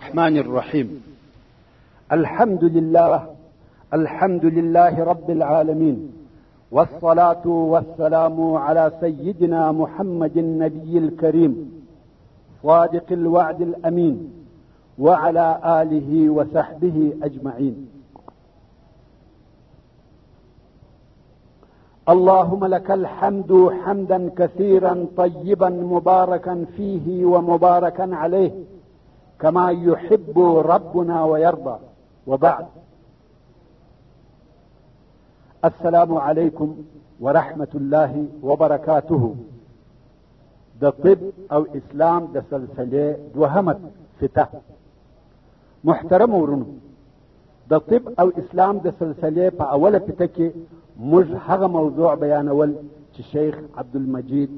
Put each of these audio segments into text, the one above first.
الرحمن الرحيم الحمد لله الحمد لله رب العالمين والصلاة والسلام على سيدنا محمد النبي الكريم صادق الوعد الأمين وعلى آله وصحبه أجمعين اللهم لك الحمد حمدا كثيرا طيبا مباركا فيه ومباركا عليه كما يحب ربنا ويرضى وبعد السلام عليكم ورحمة الله وبركاته ده طب او اسلام ده سلسله دوهمت ستة محترم ورونو د طب او اسلام د سلسلې په اوله پته کې موږ هغه موضوع بیانول چې شیخ عبدالمجید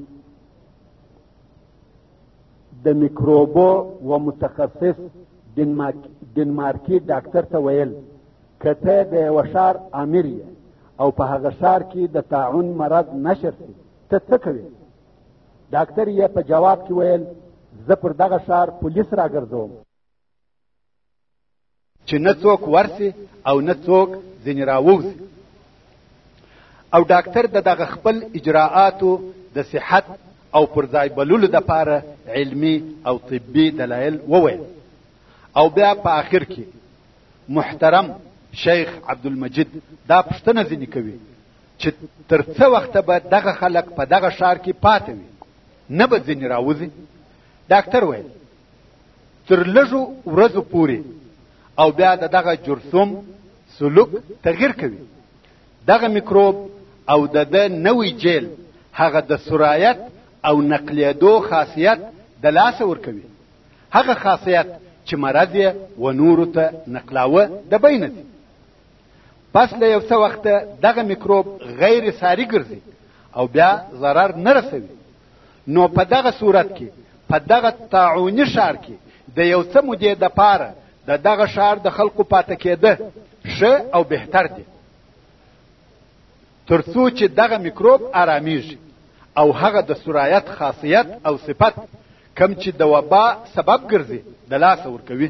د میکروبو و متخصص دنمارکی ډاکټر ته ویل که ته د یوه ښار امیر یې او په هغه ښار کې د طاعون مرض نشر شي ته څه کوې ډاکټر یې په جواب کې ویل زه پر دغه ښار پولیس راګرځوم چې نه څوک ورسي او نه څوک ځینې راووځي او ډاکټر د دغه خپل اجراآتو د صحت او پر ځای بلولو دپاره علمي او طبي دلایل وویل او بیا په آخر کې محترم شیخ عبدالمجید دا پوښتنه ځینې کوي چې تر څه وخته به دغه خلک په دغه ښار کې پاتې وي نه به ځینې راوځي ډاکټر ویل تر لږو ورځو پورې او بیا د دغه جرثوم سلوک تغیر کوي دغه میکروب او د د نوی جیل هغه د سرایت او نقلیدو خاصیت د لاسه ورکوي هغه خاصیت چې مرض یې و نورو ته نقلاوه د بینه دي پس له یو څه وخته دغه میکروب غیر ساري ګرځي او بیا ضرر نه رسوي نو په دغه صورت کې په دغه طاعوني ښار کې د یو څه مودې د پاره د دغه ښار د خلکو پاتې کېده ښه او بهتر دی تر څو چې دغه میکروب آرامیږي او هغه د سرایت خاصیت او صفت کم چې د وبا سبب ګرځي د لاسه ورکوي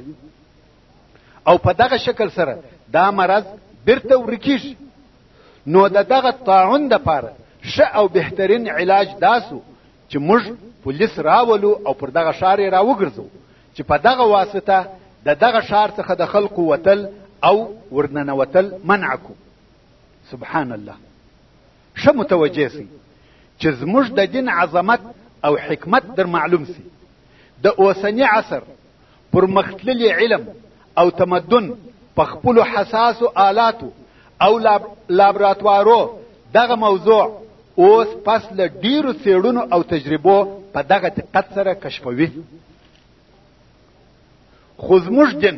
او په دغه شکل سره دا مرض بیرته ورکیږ نو د دغه طاعون د پاره ښه او بهترین علاج داسو چې موږ پولیس راولو او پر دغه شار را وګرځو چې په دغه واسطه د دغه شار څخه د خلکو وتل او ورننوتل منع کو سبحان الله ښه متوجه سي چې زموږ د دین عظمت او حکمت در معلوم سي د اوسنی عصر پرمختللی علم او تمدن په خپل حساسو آلاتو او لابراتوارو دغه موضوع اوس پس له ډیرو څېړنو او تجربو په دغه دقت سره کشفوي خو زموږ دین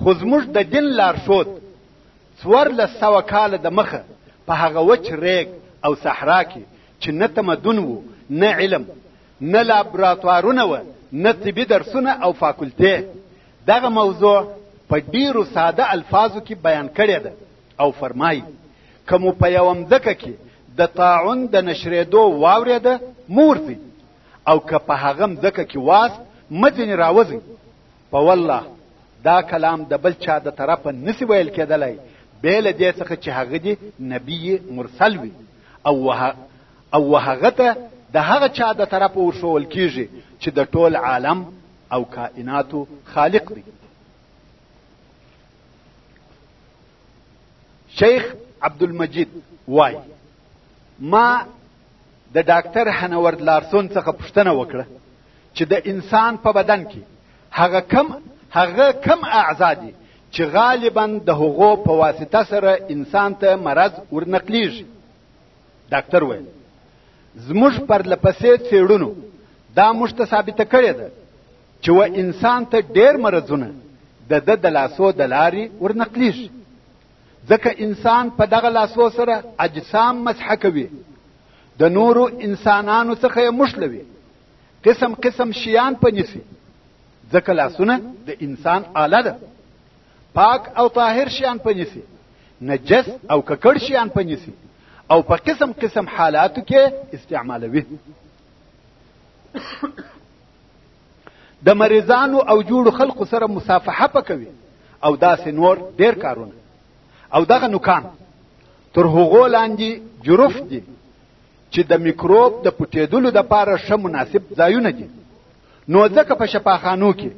خو زموږ د دین لارښود څوارلس سوه کاله د مخه په هغه وچ ریګ او صحرا کې چې نه تمدن وو نه علم نه لابراتوارونه و نه طبي درسونه او فاکولتې دغه موضوع په ډیرو ساده الفاظو کې بیان کړې ده او فرمایي که مو په یوه مځکه کې د طاعون د نشرېدو واورېده مورځي او که په هغه مځکه کې واست مه ځینې راوځي په والله دا کلام د بل چا د طرفه نسی ویل کېدلی بې له دې څخه چې هغه دې نبي مرسل وي او او وهغه ته د هغه چا د طرف ورښول کیږي چې د ټول عالم او کائناتو خالق دی شیخ عبدالمجید وای ما د ډاکټر هنورد لارسون څخه پوښتنه وکړه چې د انسان په بدن کې هغه کم هغه کم اعضا دي چې غالبا د هغو په واسطه سره انسان ته مرض ورنقلیږي ډاکټر ویل زموږ پر لپسې څېړونو دا موږ ته ثابته کړې ده چې و انسان ته ډېر مرضونه د ده د لاسو د لارې ورنقلیږي ځکه انسان په دغه لاسو سره اجسام مسحه کوي د نورو انسانانو څخه یې مشلوي قسم قسم شیان په نیسي ځکه لاسونه د انسان آله ده پاک او طاهر شیان پنیسی نجس او ککړ شیان پنیسی او په قسم قسم حالاتو کې استعمالوي د مریضانو او جوړو خلقو سره مصافحه پکوي او داسې نور ډیر کارونه او دغه نوکان تر هغو لاندې جروف دي چې د میکروب د پټېدلو دپاره ښه مناسب ځایونه دي نو ځکه په شفاخانو کې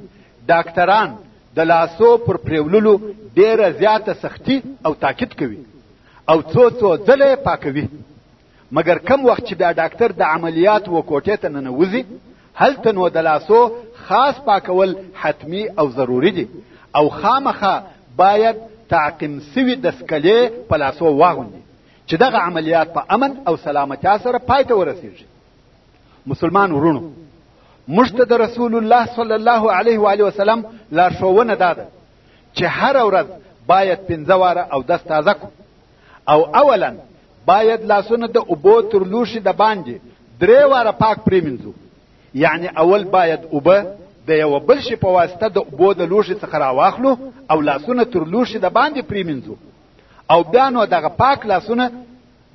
ډاکټران د لاسو پر پریوللو ډیره زیاته سختی او تاکید کوي او څو څو ځله پاکوي مګر کم وخت چې بیا ډاکټر د عملیات و کوټې ته ننوځي هلته نو د لاسو خاص پاکول حتمی او ضروری دي او خامخه باید تعقیم سوي د سکلې په لاسو واغوندي چې دغه عملیات په امن او سلامتیا سره پای ته ورسیږي مسلمان ورونو موږ ته د رسول الله صلی الله علیه و علیه وسلم لارښوونه دا ده چې هر ورځ باید پنځه واره او دس تازه کو او اولا باید لاسونه د اوبو تر لوښي د باندې درې واره پاک پریمنځو یعنی اول باید اوبه د یو بل شي په واسطه د اوبو د لوښي څخه راواخلو او لاسونه تر لوښي د باندې پریمنځو او بیا نو دغه پاک لاسونه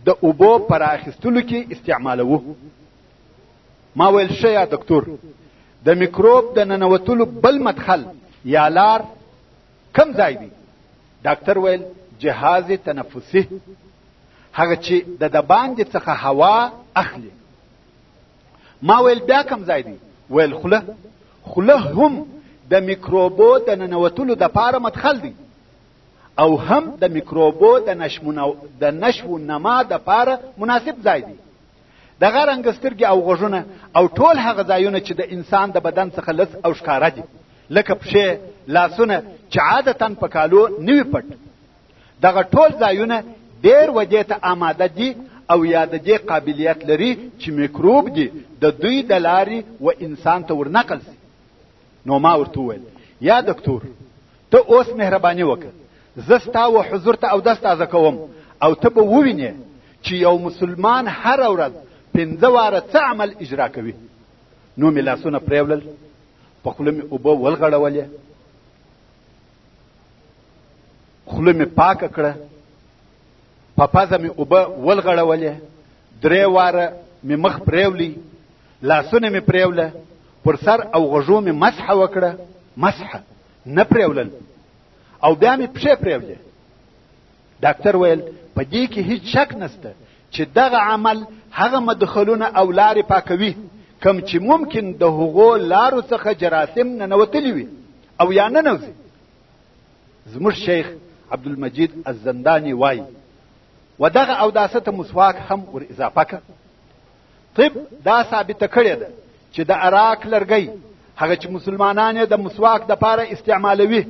د اوبو پر اخیستلو کې استعمالوو ما ویل ښه یا دکتور د میکروب د ننوتلو بل مدخل یا لار کم ځای دی ډاکټر ویل جهاز تنفسي هغه چې د دباندې څخه هوا اخلي ما ویل بیا کم ځای دی ویل خوله خوله هم د میکروبو د ننوتلو د پاره مدخل دی او هم د میکروبو د نشو د نشو نما د پاره مناسب ځای دی دغه رنګ سترګې او غوږونه او ټول هغه ځایونه چې د انسان د بدن څخه لس او ښکاره دي لکه پښې لاسونه چې عادتا په کالو نوي پټ دغه ټول ځایونه ډېر ودې ته آماده دي او یا د دې قابلیت لري چې میکروب دي د دوی د لارې و انسان ته ورنقل سي نو ما ورته وویل یا دکتور ته اوس مهرباني وکړه زه ستا و حضور ته اودس تازه کوم او ته به ووینې چې یو مسلمان هره ورځ پنځه واره څه عمل اجرا کوي نو مې لاسونه پرېولل په خوله مې اوبه ولغړولې خوله مې پاکه کړه په پزه مې اوبه ولغړولې درې واره مې مخ پرېولی لاسونه مې پرېوله پر سر او غوږو مې مسحه وکړه مسحه نه پرېولل او بیا مې پښې پرېولې ډاکټر ویل په دې کې هیڅ شک نسته چې دغه عمل هغه مدخلونه او لارې پاکوي کم چې ممکن د هغو لارو څخه جراثیم ننوتلي وي او یا ننوځي زموږ شیخ عبدالمجید الزندانی وایي و دغه او داسه ته مسواک هم ور اضافه کړه طب دا ثابته کړې ده چې د عراق لرګی هغه چې مسلمانان د مسواک د پاره استعمالوي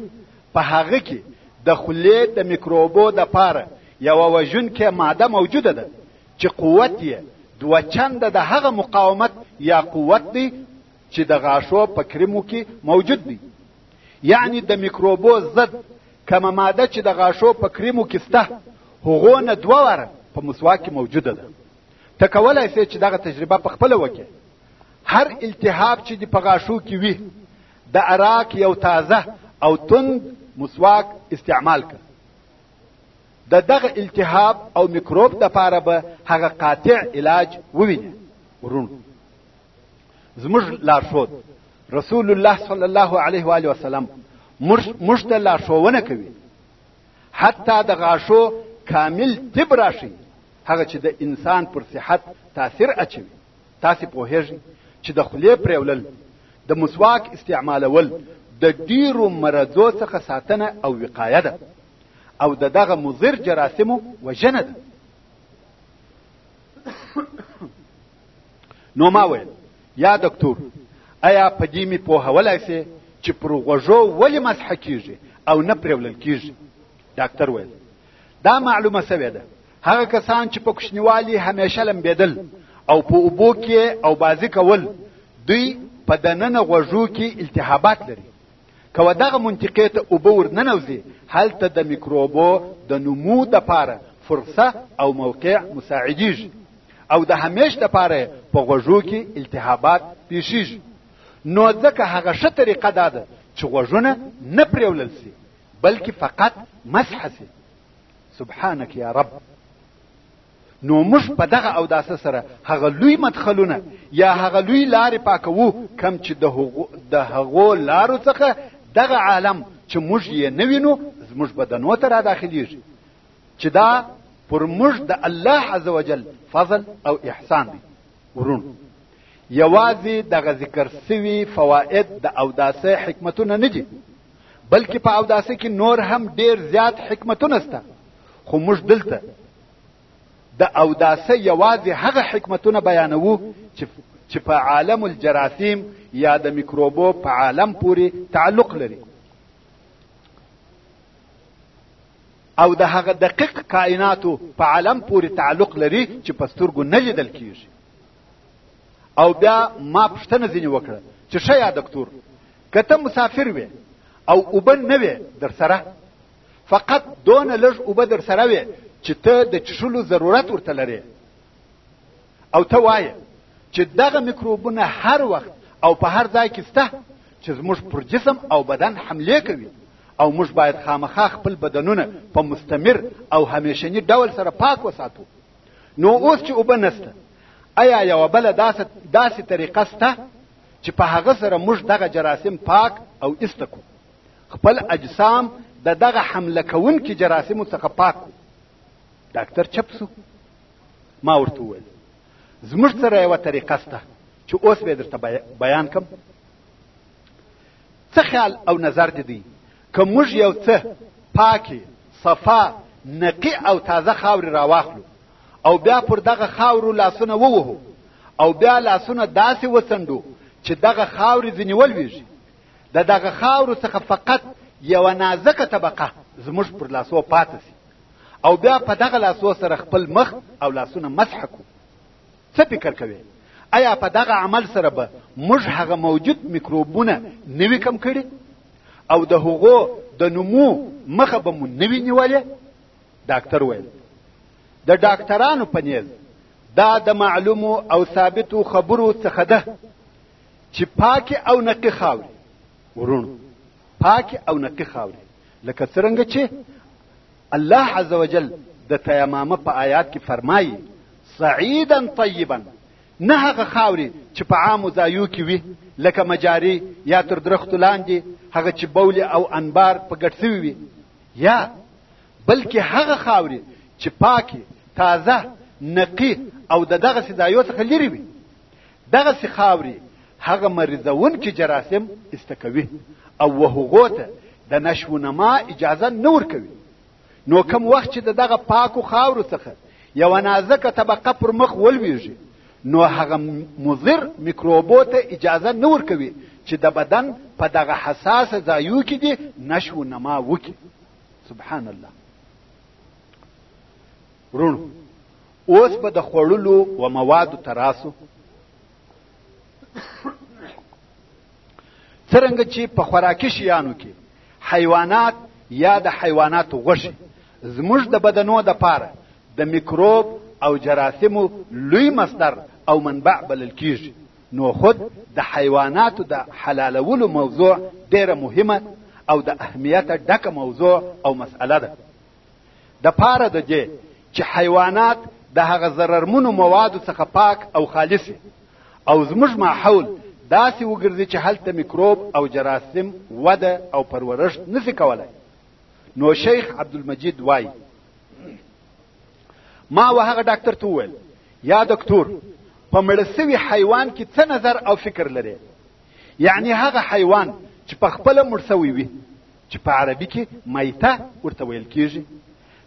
په هغه کې د خلې د میکروبو د پاره یو وژونکې ماده موجوده ده چې قوت یې دوه چنده د هغه مقاومت یا قوت دی چې د غاښو په کریمو کې موجود دی یعنی د میکروبو ضد کومه ماده چې د غاښو په کریمو کې سته هغو نه دوه واره په مسواک کې موجوده ده ته کولای سې چې دغه تجربه په خپله وکړې هر التهاب چې د په غاښو کې وي د عراق یو تازه او تند مسواک استعمال کړه د دغه التهاب او میکروب د پاره به هغه قاطع علاج وویني ورونو زموږ لارښود رسول الله صلی الله علیه و علیه وسلم موږ ته لارښوونه کوي حتی د غاښو کامل طب راشي هغه چې د انسان پر صحت تاثیر اچوي تاسو پوهیږئ چې د خولې پریولل د مسواک استعمالول د ډیرو مرضو څخه ساتنه او وقایه ده او د دغه مضر جراثیمو وژنه ده نو ما ویل یا دکتور ایا په دې می پوهولای سي چې پر غوږو ولې مسح کیږي او نه پرولل کیږي ډاکټر ویل دا معلومه سوې ده هغه کسان چې په کوچنیوالي همیشه لمبېدل او په اوبو کې او بازی کول دوی په دننه غوږو کې التهابات لري که و دغه منطقې ته اوبه ورننوځي هلته د میکروبو د نمو دپاره فرصه او موقع مساعدیږي او د همیش دپاره په غوږو کې التهابات پیښیږي نو ځکه هغه ښه طریقه دا ده چې غوږونه نه پرېولل سي بلکې فقط مسح سي سبحانك يا رب نو موږ په دغه او داسه سره هغه لوی مدخلونه یا هغه لوی لارې پاکوو کم چې د هغو لارو څخه دغه عالم چې موږ یې نه وینو زموږ بدنو ته را داخلیږي چې دا پر موږ د الله عزوجل فضل او احسان دی ورونو یوازې دغه ذکر سوي فواید د اوداسه حکمتونه نه دي بلکې په اوداسه کې نور هم ډیر زیات حکمتونه سته خو موږ دلته د اوداسه یوازې هغه حکمتونه بیانوو چې چې په عالم الجراثیم یا د میکروبو په عالم پورې تعلق لري او د هغه دقیق کائناتو په عالم پورې تعلق لري چې په سترګو نه لیدل کیږي او بیا ما پوښتنه ځینې وکړه چې ښه یا دکتور که ته مسافر وې او اوبه نه وې در سره فقط دونه لږ اوبه در سره وي چې ته د چښلو ضرورت ورته لرې او ته وایې چې دغه میکروبونه هر وخت او په هر ځای کې سته چې زموږ پر جسم او بدن حمله کوي او موږ باید خامخا خپل بدنونه په مستمر او همیشنی ډول سره پاک وساتو نو اوس چې اوبه نسته آیا یوه بله داسې داسې طریقه سته چې په هغه سره موږ دغه جراثیم پاک او ایسته کړو خپل اجسام د دغه حمله کوونکي جراثیمو څخه پاک کړو ډاکټر چپ سو ما ورته وویل زموږ سره یوه طریقه سته چې اوس به درته بیان کم څه خیال او نظر دې دی که موږ یو څه پاکې صفا نقي او تازه خاورې راواخلو او بیا پر دغه خاورو لاسونه ووهو او بیا لاسونه داسې وڅنډو چې دغه خاورې ځینې ولویږي د دغه خاورو څخه فقط یو نازکه طبقه زموږ پر لاسو پاتې سي او بیا په دغه لاسو سره خپل مخ او لاسونه مسح کو څه فکر کوي آیا په دغه عمل سره به موږ هغه موجود میکروبونه نوي کم کړي او د هغو د نمو مخه به مو نوي نیولې ډاکټر ویل د ډاکټرانو په نیز دا د معلومو او ثابتو خبرو څخه ده چې پاکي او نقي خاوري ورونو پاکي او نقي خاوري لکه څنګه چې الله عزوجل د تیمامه په آیات کې فرمایي سعیدا طیبا نه هغه خاوري چې په عامو ځایو کې وي لکه مجاري یا تر درختو لاندې هغه چې بول او انبار په ګډ سوي وي یا بلکې هغه خاوري چې پاکي تازه نقي او د دغه ځایو څخه لري وي دغه سي خاوري هغه مریضون کې جراثیم استکوي او وهغو ته د نشو نما اجازه نه ورکوي نو کم وخت چې دغه پاکو خاورو څخه یو نازکه طبقه پر مخ ولویږي نو هغه مضر میکروبو ته اجازه نه ورکوي چې د بدن په دغه حساس ځایو کې دي نشو نما وکړي سبحان الله وروڼو اوس به د خوړلو و موادو ته راسو څرنګه چې په خوراکي شیانو کې حیوانات یا د حیواناتو غوښې زموږ د بدنو د پاره د میکروب او جراثیمو لوی مصدر او منبع بلل کیږي نو خود د حیواناتو د حلالولو موضوع ډیره مهمه او د اهمیت ډکه موضوع او مسأله ده د پاره د دې چې حیوانات د هغه ضررمنو موادو څخه پاک او خالص او زموږ ماحول داسې وګرځي چې هلته میکروب او جراثیم وده او پرورشت نسی کولای نو شیخ عبدالمجید وای ما و هغه ډاکټر ته وویل یا دکتور په مړ سوي حیوان کې څه نظر او فکر لري یعنی هغه حیوان چې په خپل مړ سوی وي چې په عربي کې میته ورته ویل کیږي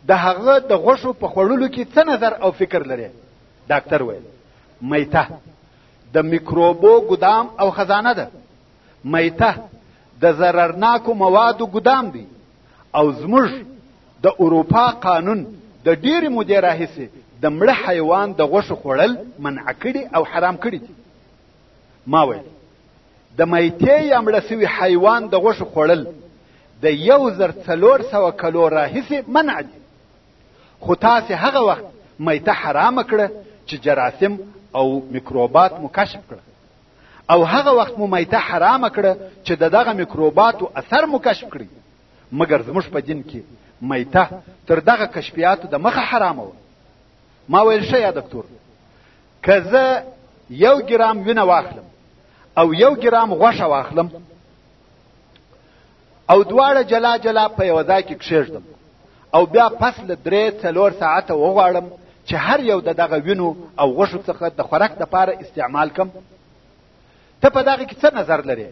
د هغه د غوښو په خوړلو کې څه نظر او فکر لري ډاکټر ویل میته د میکروبو ګدام او خزانه ده میته د ضررناکو موادو ګدام دی او زموږ د اروپا قانون د ډېرې مودې راهیسې د مړه حیوان د غوښو خوړل منع کړي او حرام کړي دي ما ویل د میتې یا مړه سوي حیوان د غوښو خوړل د یو زر څلور سوه کلو راهیسې منع دي خو تاسې هغه وخت میته حرامه کړه چې جراثیم او میکروبات مو کشف کړه او هغه وخت مو میته حرامه کړه چې د دغه میکروباتو اثر مو کشف کړي مګر زموږ په دین کې میته تر دغه کشفیاتو د مخه حرامه وه ما ویل ښه یا دکتور که زه یو ګرام وینه واخلم او یو ګرام غوښه واخلم او دواړه جلا جلا په یوه ځای کې کښېږدم او بیا پس له درې څلور ساعته وغواړم چې هر یو د دغه وینو او غوښو څخه د خوراک دپاره استعمال کم ته په دغه کې څه نظر لرې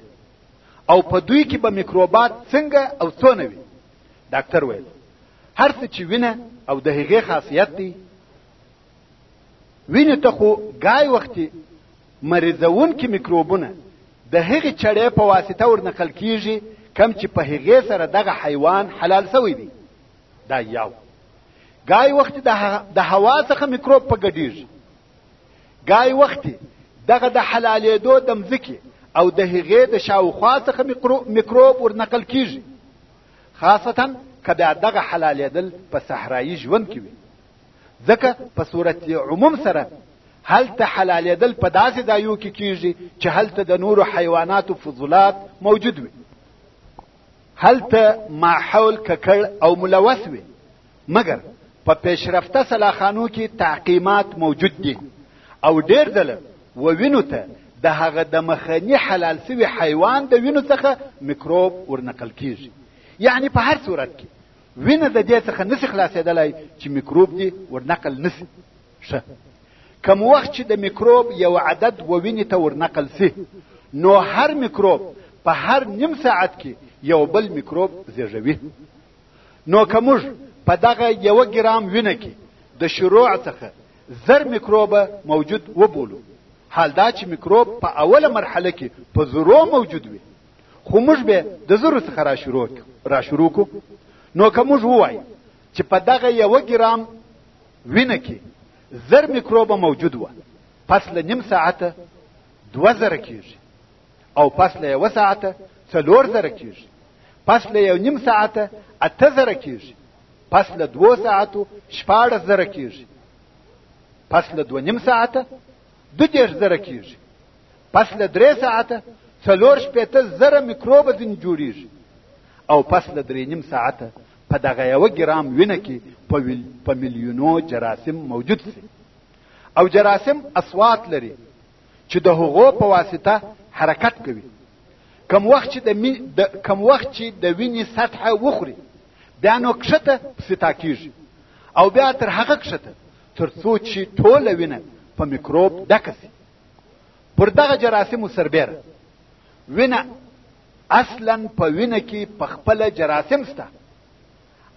او په دوی کې به میکروبات څنګه او څونه وي ډاکټر ویل هر څه چې وینه او د هغې خاصیت دی وینې ته خو ګای وختي مریضونکي میکروبونه د هغې چړې په واسطه ورنقل کیږي کم چې په هغې سره دغه حیوان حلال سوی دی دا یو ګای وخت د هوا څخه میکروب په ګډیږي ګای وخت دغه د حلالېدو د مځکې او د هغې د شاوخوا څخه میکروب ورنقل کیږي خاصتا که بیا دغه حلالېدل په صحرایي ژوند کې وي ځکه په صورت عموم سره هلته حلالېدل په داسې ځایو کې کیږي چې هلته د نورو حیواناتو فضولات موجود وي هلته ماحول ککړ او ملوث وي مګر په پیشرفته سلاخانو کې تعقیمات موجود دي او ډیر دل و وینو ته د هغه د مخنی حلال سوی حیوان د وینو څخه میکروب ورنقل کیږي یعنی په هر صورت کې وینه د دې څخه نسی خلاصېدلای چې میکروب دی ورنقل نسی ښه کم وخت چې د میکروب یو عدد و وینې ته ورنقل سي نو هر میکروب په هر نیم ساعت کې یو بل میکروب زیږوي نو که موږ په دغه یو ګرام وینه کې د شروع څخه زر میکروب موجود وبولو حال دا چې میکروب په اوله مرحله کې په زرو موجود وي خو موږ به د زرو څخه را شروع را شروع کو نو که موږ ووایو چې په دغه یو ګرام وینه کې زر میکروب موجود و پس له نیم ساعته دوه زره کیږي او پس له یو ساعته څلور زره کیږي پس له یو نیم ساعته اته زره کیږي پس له دوو ساعتو شپاړس زره کیږي پس له دوه نیم ساعته دو دېرش زره کیږي پس له درې ساعته څلور شپېته زره میکروب ځینې جوړیږي او پس له درې نیم ساعته په دغه یو ګرام وینه کې په ویل... په میلیونو جراثیم موجود سي او جراثیم اصوات لري چې د هغو په واسطه حرکت کوي کم وخت چې د می... د کم وخت چې د وینې سطحه وخوري بیا نو کښته ستا کیږي او بیا تر هغه کښته تر څو چې ټوله وینه په میکروب ډکه سي پر دغه جراثیمو سربیره وینه اصلا په وینه کې په خپله جراثیم سته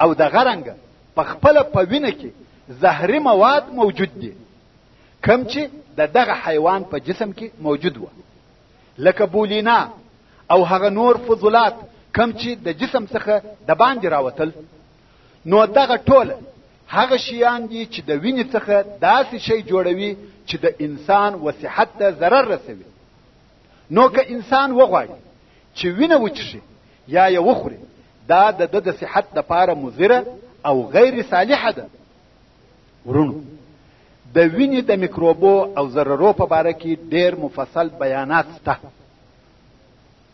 او د غرنګ په خپل په وینه کې زهري مواد موجود دي کم چې د دغه حیوان په جسم کې موجود و لکه بولینا او هغه نور فضولات کم چې د جسم څخه د باندې راوتل نو دغه ټول هغه شیان دي چې د وینې څخه داسې شی جوړوي چې د انسان وصحت ته ضرر رسوي نو که انسان وغواړي چې وینه وچښي یا یې وخوري دا د ده د صحت دپاره مضره او غیر صالحه ده ورونو د وینې د میکروبو او ضررو په باره کې ډېر مفصل بیانات شته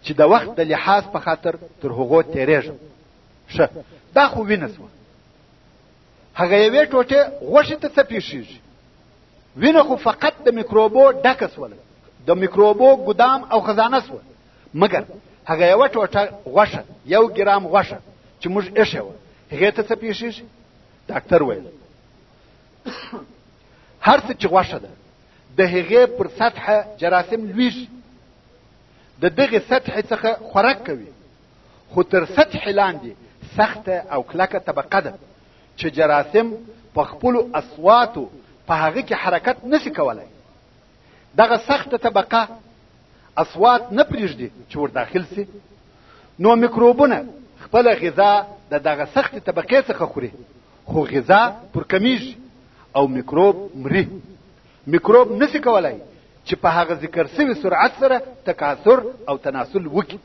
چې د وخت د لحاظ په خاطر تر هغو تېرېږم ښه دا خو وینه سوه هغه یوې ټوټې غوښې ته څه پیښیږي وینه خو فقط د میکروبو ډکه سوله د میکروبو ګدام او خزانه سوه مګر هغه یوه ټوټه غوښه یو ګرام غوښه چې موږ ایښې وه هغې ته څه پیښیږي ډاکتر ویل هر څه چې غوښه ده د هغې پر سطحه جراثیم لویږي د دغې سطحې څخه خوراک کوي خو تر سطح لاندې سخته او کلکه طبقه ده چې جراثیم په خپل اصواتو په هغه کې حرکت نشي کولای دغه سخته طبقه اصوات نه پریږدي چې ور داخل سي نو میکروبونه خپل غذا د دغه سخت طبقه څخه خوري خو غذا پر کمیږي او میکروب مري میکروب نشي کولای چې په هغه ذکر سوي سرعت سره تکاثر او تناسل وکړي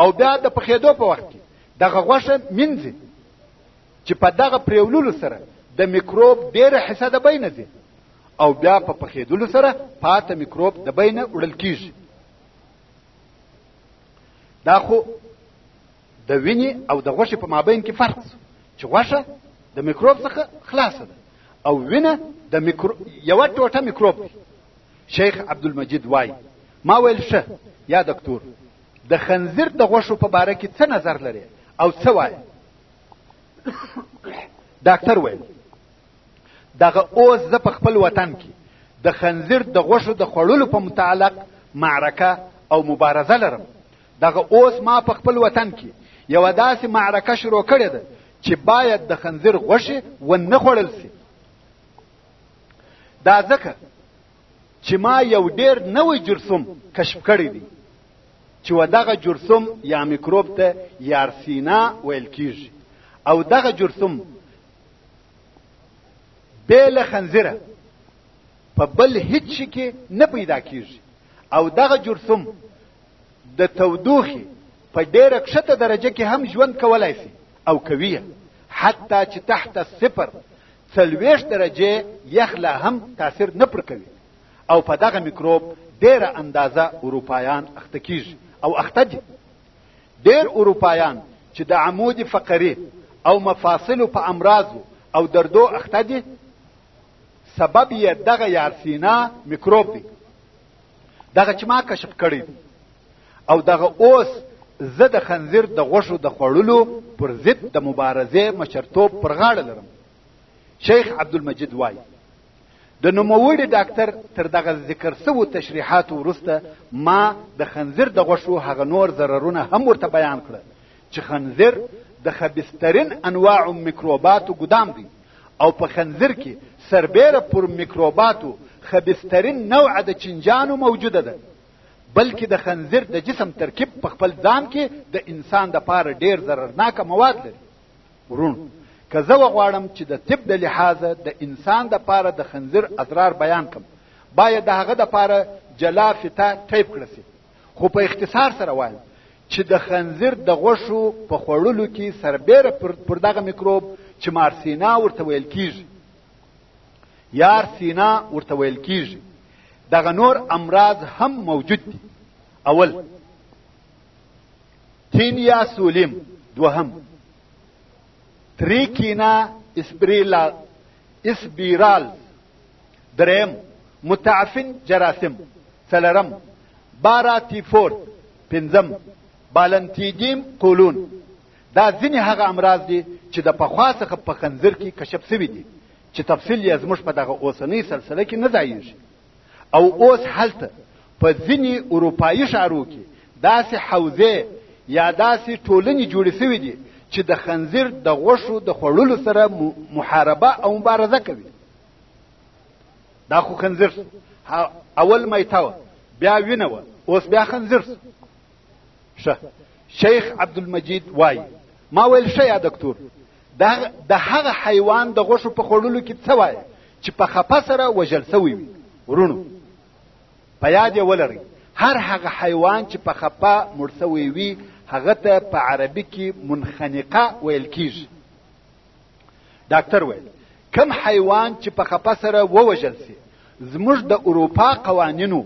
او بیا د پخېدو په وخت کې دغه غوښه مینځي چې په دغه پریولولو سره د میکروب ډېره حصه د بینه ځي او بیا په پخېدلو سره پاته میکروب د بینه وړل کیږي دا خو د وینې او د غوښې په مابین کې فرق شو چې غوښه د میکروب څخه خلاصه ده او وینه د میکرو یوه ټوټه میکروب دی شیخ عبدالمجید وای ما ویل ښه یا دکتور د خنزیر د غوښو په باره کې څه نظر لري او څه وایي ډاکټر ویل دغه اوس زه په خپل وطن کې د خنزیر د غوښو د خوړلو په متعلق معرکه او مبارزه لرم دغه اوس ما په خپل وطن کې یو داسې معرکه شروع کړې ده چې باید د خنزیر غوښه و نه خوړل سي دا ځکه چې ما یو ډیر نوې جرثوم کشف کړی دی چې و دغه جرثوم یا میکروب ته یارسینا ویل کیږي او دغه جرثوم بې له خنزیره په بل هیڅ شي کې نه پیدا کیږي او دغه جرثوم د تودوخې په ډیره کښته درجه کې هم ژوند کولای شي او کوي حتی چې تحت صفر څلوېښت درجه یخ لا هم تاثیر نه پر کوي او په دغه میکروب ډیره اندازه اروپایان اخته کیږي او اخته دي ډیر اروپایان چې د عمود فقري او مفاصلو په امراضو او دردو اخته دي سبب یې دغه یارسینا میکروب دی دغه چې ما کشف کړی دی او دغه اوس زه د خنزیر د غوښو د خوړلو پر ضد د مبارزې مشرتوب پر غاړه لرم شیخ عبدالمجید وایي د نوموړي ډاکټر تر دغه ذکر سوو تشریحاتو وروسته ما د خنزیر د غوښو هغه نور ضررونه هم ورته بیان کړه چې خنزیر د خبیثترین انواع میکروباتو ګدام دی او په خنزیر کې سربیره پر میکروباتو خبیثترین نوع د چنجانو موجوده ده بلکې د خنزیر د جسم ترکیب په خپل ځان کې د انسان د پاره ډیر ضررناک مواد لري ورون که زه وغواړم چې د طب د لحاظه د انسان د پاره د خنزیر اضرار بیان کم باید د هغه د پاره جلا فتا ټیپ کړسي خو په اختصار سره وایم چې د خنزیر د غوښو په خوړلو کې سربېره پر دغه میکروب چې مارسینا ورته ویل کیږي یار سینا ورته ویل کیږي دغه نور امراض هم موجود دي اول تینیا سولیم دوهم تریکینا اسبریلا اسبیرال دریم متعفن جراثیم څلرم بارا تیفور پنځم بالنتیدیم قولون دا ځینې هغه امراض دي چې د پخوا څخه په خنځر کې کشف سوي دي چې تفصیل یې زموږ په دغه اوسنۍ سلسله کې نه ځایږي او اوس هلته په ځینې اروپایي ښارو کې داسې حوزې یا داسې ټولنې جوړې سوي دي چې د خنځیر د غوښو د خوړلو سره محاربه او مبارزه کوي دا خو خنزیر اول میته و بیا وینه و اوس بیا خنزیر شه شیخ عبدالمجید وای ما ویل شه یا دکتور د هغه حیوان د غوښو په خوړلو کې څه وای چې په خپه سره وژل سوی وي ورونو په یاد یې ولرئ هر هغه حیوان چې په خپه مړ سوی وي هغه ته په عربي کې منخنقه ویل کیږي ډاکټر ویل کم حیوان چې په خپه سره ووژل سي زموږ د اروپا قوانینو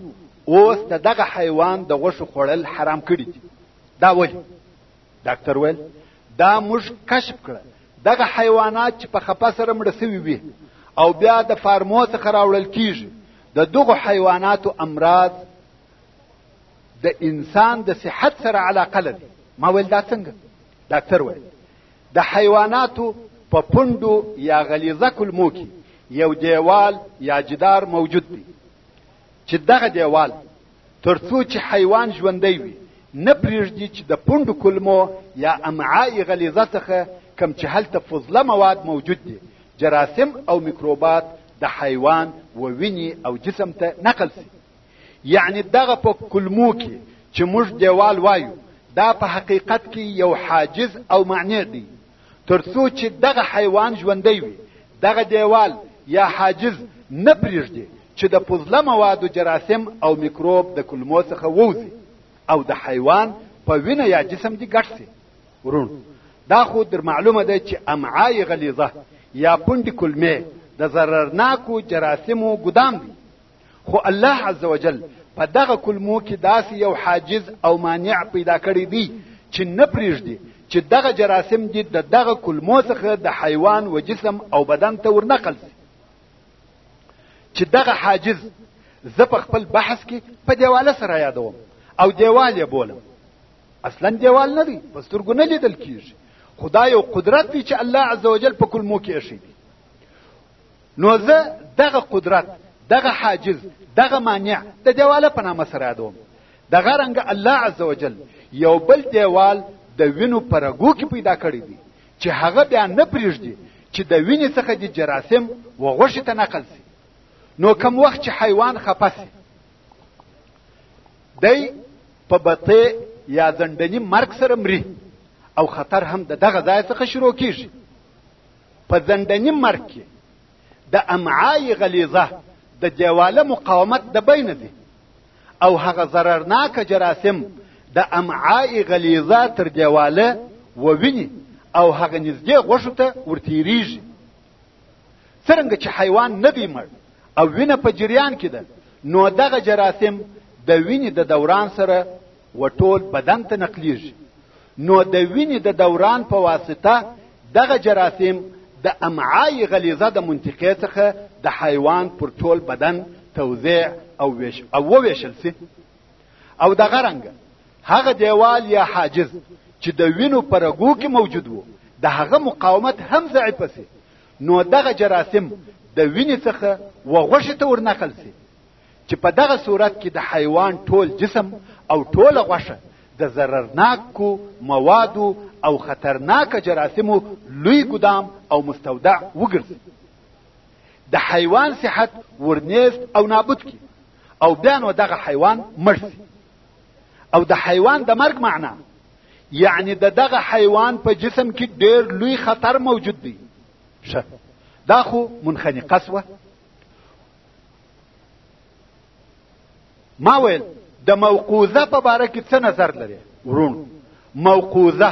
اوس د دغه حیوان د غوښو خوړل حرام کړي دي دا ولې ډاکټر ویل دا موږ کشف کړه دغه حیوانات چې په خپه سره مړه سوي وي او بیا د فارمو څخه راوړل کیږي د دغو حیواناتو امراض د انسان د صحت سره علاقه لري ما ویل دا څنګه ډاکټر ویل د حیواناتو په پوندو یا غلیظه کلمو کې یو دیوال یا جدار موجود دی چې دغه دیوال ترڅو چې حیوان ژوندی وي نه پرېږدي چې د پوندو کلمو یا امعای غلیظه څخه کم چې هلته فضله مواد موجود دي جراثیم او میکروبات د حیوان و ویني او جسم ته نقل سي یعنی دغه په کلمو کې چې موږ دیوال وایو دا په حقیقت کې یو حاجز او معنی دی ترڅو چې دغه حیوان ژوندی وي دغه دیوال یا حاجز نه پرېږدي چې د پوزله موادو جراثیم او میکروب د کلمو څخه ووځي او د حیوان په وینه یا جسم دې ګډ سي ورونو دا خو در معلومه ده چې امعای غلیظه یا پوندې کلمې د ضررناکو جراثیمو ګدام دی خو الله عز وجل په دغه کلمو کې داسې یو حاجز او مانع پیدا کړی دی چې نه پریږدي چې دغه جراسم دې د دغه کلمو څخه د حیوان و جسم او بدن ته ورنقل شي چې دغه حاجز زه په خپل بحث کې په دیواله سره یادوم او دیوال یې بولم اصلا دیوال نه دی په سترګو نه لیدل کیږي خدای او قدرت دی چې الله عزوجل په کلمو کې اخیږي نو زه دغه قدرت دغه حاجز دغه مانع د دیواله په نامه سره یادوم دغه رنګ الله عزوجل یو بل دیوال د وینو پر رګو کې پیدا کړی دی چې هغه بیا نه پریږدي چې د وینې څخه د جراثیم و غوښې ته نقل سي نو کم وخت چې حیوان خپه سي دی په بطې یا زندنی مرګ سره مري او خطر هم د دغه ځای څخه شروع کیږي په ځنډني مرګ کې د امعای غلیظه د دیواله مقاومت د بینه دی او هغه ضررناک جراثیم د امعای غلیظه تر دیواله وویني او هغه نږدې غوښو ته ورتیریږي څرنګه چې حیوان نه دی مړ او وینه په جریان کې ده نو دغه جراثیم د وینې د دوران سره و ټول بدن ته نقلیږي نو د وینې د دوران په واسطه دغه جراثیم د امعای غلیظه د منطقې څخه د حیوان پر ټول بدن توزیع او ویش او ویشل سي او د غرنګ هغه دیوال یا حاجز چې د وینو پر رګو کې موجود وو د هغه مقاومت هم ضعیف سي نو دغه جراثیم د وینې څخه وغوښه ته ورنقل سي چې په دغه صورت کې د حیوان ټول جسم او ټوله غوښه د ضررناکو موادو او خطرناک جراثیمو لوی ګدام او مستودع وګرځي د حیوان صحت ورنیست او نابود کی او بیا نو دغه حیوان مړ سي او د حیوان د مرګ معنا یعنی د دغه حیوان په جسم کې ډیر لوی خطر موجود دی شه دا خو منخنقه سوه ما ویل د موقوزه په باره کې څه نظر لري ورون موقوزه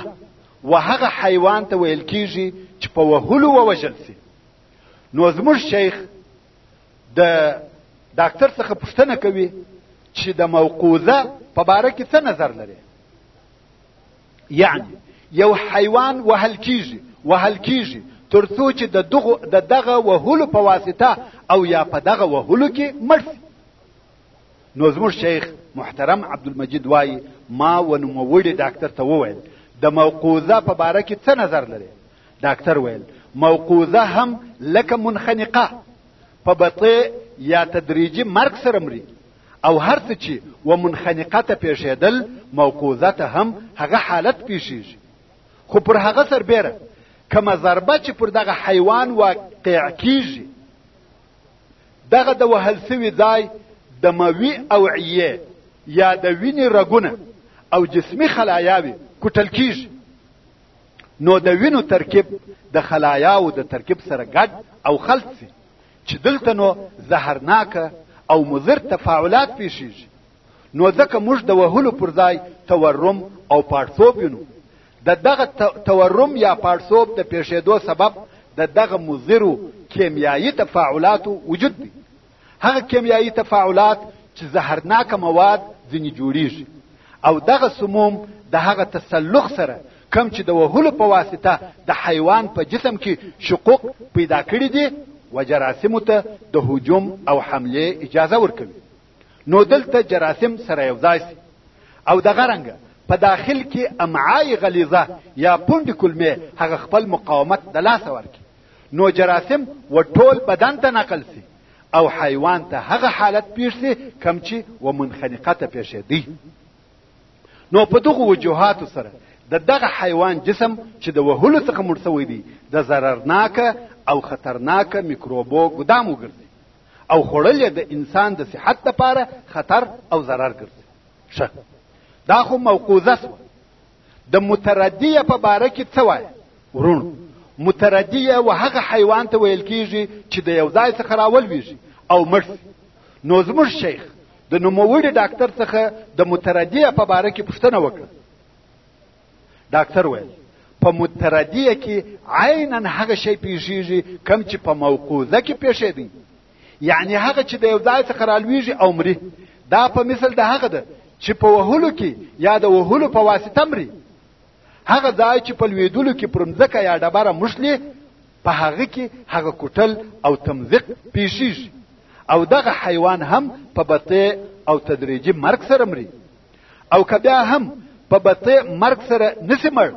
وهغه حیوان ته ویل کیږي چې په وهلو ووژل سي نو زموږ شیخ د ډاکټر څخه پوښتنه کوي چې د موقوزه په باره کې څه نظر لري یعنی یو حیوان وهل کیږي وهل کیږي ترڅو چې د دغه د دغه وهلو په واسطه او یا په دغه وهلو کې مړ نو زموږ شیخ محترم عبدالمجید وایي ما و نوموړي ډاکټر ته وویل د موقوزه په باره کې څه نظر لري ډاکټر ویل موقوزه هم لکه منخنقه په بطیء یا تدریجي مرګ سره مري او هر څه چې و منخنقه ته پیښېدل موقوزه ته هم هغه حالت پیښیږي خو پر هغه سربیره کومه ضربه چې پر دغه حیوان واقع کیږي دغه د وهل سوي ځای د موي اوعیه یا د وینې رګونه او جسمي خلایاوي کوټل کیږي نو د وینو ترکیب د خلایاو د ترکیب سره ګډ او خلط سي چې دلته نو زهرناک او مضر تفاعلات پیښیږي نو ځکه موږ د وهلو پر ځای تورم او پاړسوب یو د دغه تورم یا پاړسوب د پیښېدو سبب د دغه مضرو کیمیایی تفاعلاتو وجود دی هغه کیمیایی تفاعلات چې زهرناک مواد ځنی جوړیږي او دغه سموم د هغه تسلخ سره کم چې د وهلو په واسطه د حیوان په جسم کې شقوق پیدا کړي دي و جراثیمو ته د هجوم او حمله اجازه ورکوي نو دلته جراثیم سره یو ځای سي او د غرنګه په داخل کې امعای غلیظه یا پوند کلمه هغه خپل مقاومت د لاسه ورکي نو جراثیم و ټول بدن ته نقل سي او حیوان ته هغه حالت پیښ سي کم چې و منخنقه ته پیښېدی نو په دغه وجوهاتو سره د دغه حیوان جسم چې د وهلو څخه مړ شوی دی د ضررناکه او خطرناکه میکروبو ګدام وګرځي او خوړل د انسان د صحت لپاره خطر او ضرر ګرځي ښه دا خو موقوزه سوه د متردیه په باره کې څه وایي ورونو متردیه و هغه حیوان ته ویل کیږي چې د یو ځای څخه راولویږي او مړ نو زموږ شیخ د نوموړي ډاکټر څخه د متردیه په باره کې پوښتنه وکړه ډاکټر ویل په متردیه کې عینا هغه شی پیښیږي کم چې په موقوزه کې پیښیږي یعنی هغه چې د یو ځای څخه رالویږي او مري دا په مثل د هغه ده چې په وهلو کې یا د وهلو په واسطه مري هغه ځای چې په لویدلو کې پر مځکه یا ډبره مشلې په هغه کې هغه کوټل او تمزق پیشیږي او دغه حیوان هم په بطه او تدریجي مرګ سره مري او که بیا هم په بطه مرګ سره نسی مړ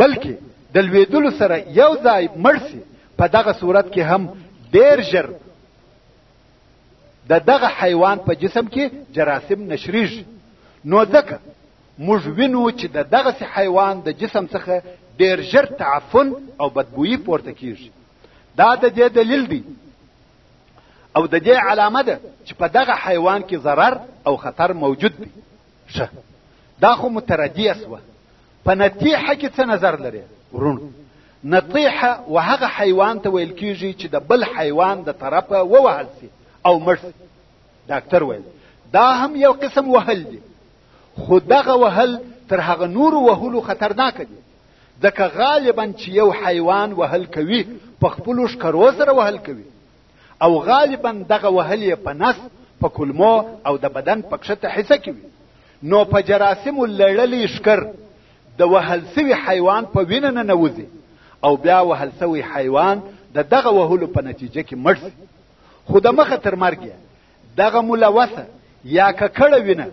بلکې د لویدلو سره یو ځای مړ سي په دغه صورت کې هم ډیر ژر د دغه حیوان په جسم کې جراثیم نشریږي نو ځکه موږ وینو چې د دغه حیوان د جسم څخه ډیر ژر تعفن او بدبویي پورته کیږي دا د دې دلیل دی او د دې علامه ده چې په دغه حیوان کې ضرر او خطر موجود دی ښه دا خو متردیه سوه په نتیحه کې څه نظر لري ورونو نطیحه و هغه حیوان ته ویل کیږي چې د بل حیوان د طرفه ووهل سي او مړ سي ډاکټر ویل دا هم یو قسم وهل دی خو دغه وهل تر هغه نورو وهلو خطرناک دی ځکه غالبا چې یو حیوان وهل کوي په خپلو ښکرو سره وهل کوي او غالبا دغه وهل یې په نس په کلمو او د بدن په کښته حصه کې وي نو په جراسمو لړلی ښکر د وهل سوي حیوان په وینه نه نوځي او بیا وهل سوی حیوان د دغه وهلو په نتیجه کې مړ خو د مخه تر مرګ دغه ملوثه یا ککړه وینه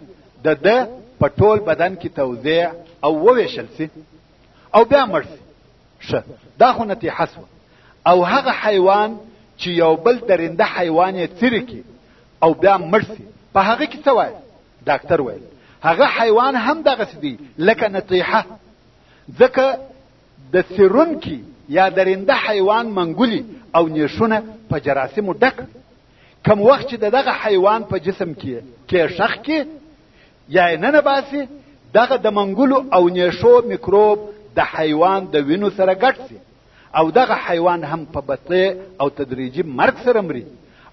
د ده په ټول بدن کې توزیع او وویشل سي او بیا مړ سي ښه دا خو نتیحه سوه او هغه حیوان چې یو بل درنده حیوان یې څیرې کړي او بیا مړ سي په هغه کې څه وایي ډاکتر ویل هغه حیوان هم دغسې دی لکه نتیحه ځکه د سیرونکي یا درنده حیوان منګولي او نیشونه په جراسمو ډک کم وخت چې دغه حیوان په جسم کې کې شخ کې یا نه نه باسي دغه د منګولو او نیشو میکروب د حیوان د وینو سره ګډ سي او دغه حیوان هم په بطه او تدریجي مرګ سره مري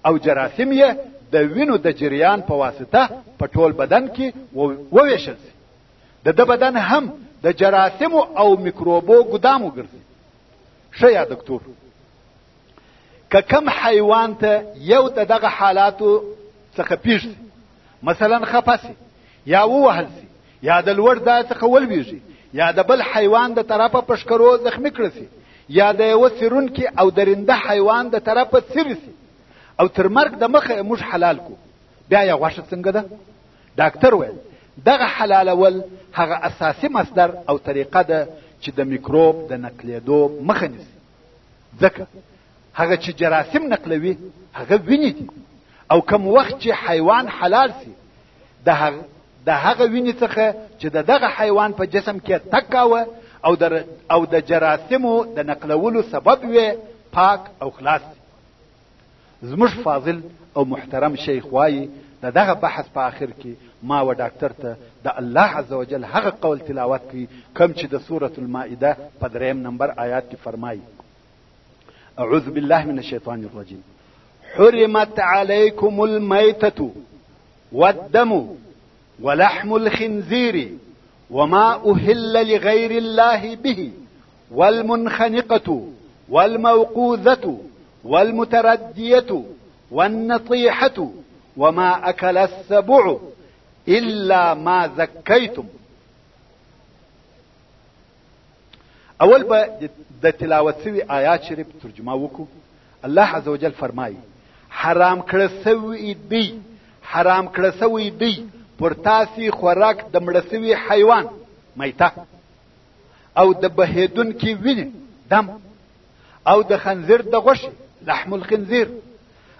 او جراثیم یې د وینو د جریان په واسطه په ټول بدن کې وویشل سي د د بدن هم د جراثیمو او میکروبو ګدام وګرځي ښه یا دکتور که کم حیوان ته یو د دغه حالاتو څخه پیښ سي مثلا خپه سي یا ووهل سي یا د لوړ ځای څخه ولویږي یا د بل حیوان د طرفه په ښکرو زخمي کړ سي یا د یوه څیرونکي او درنده حیوان د طرفه څیري سي او تر مرګ د مخه موږ حلال کو بیا یې غوښه څنګه ده ډاکټر ویل دغه حلالول هغه اساسي مصدر او طریقه ده چې د میکروب د نقلیدو مخه نیسي ځکه هغه چې جراثیم نقلوي هغه ویني دي او کم وخت چې حیوان حلال سي د هغه د هغه ویني څخه چې د دغه حیوان په جسم کې تکاوه او د او د جراثیمو د نقلولو سبب وي پاک او خلاص زموږ فاضل او محترم شیخ وایي د دغه بحث په آخر کې ما و ډاکټر ته د الله عز وجل هغه قول تلاوت کړي کم چې د سورة المائده په دریم نمبر آیات کې فرمایي اعوذ بالله من الشیطان الرجیم حرمت علیکم المیتة والدم ولحم الخنزیر وما أهل لغير الله به والمنخنقه والموقوذه والمترديه والنطيحه وما اكل السبع الا ما زكيتم اول به د تلاوت سوی آیات شریف ترجمه وکړو الله عزوجل فرمایي حرام کړه سوی دی حرام کړه سوی دی پر تاسو خوراک د مړ سوی حیوان میته او د بهیدون کې ویني دم او د خنزیر د غوښې لحم الخنزیر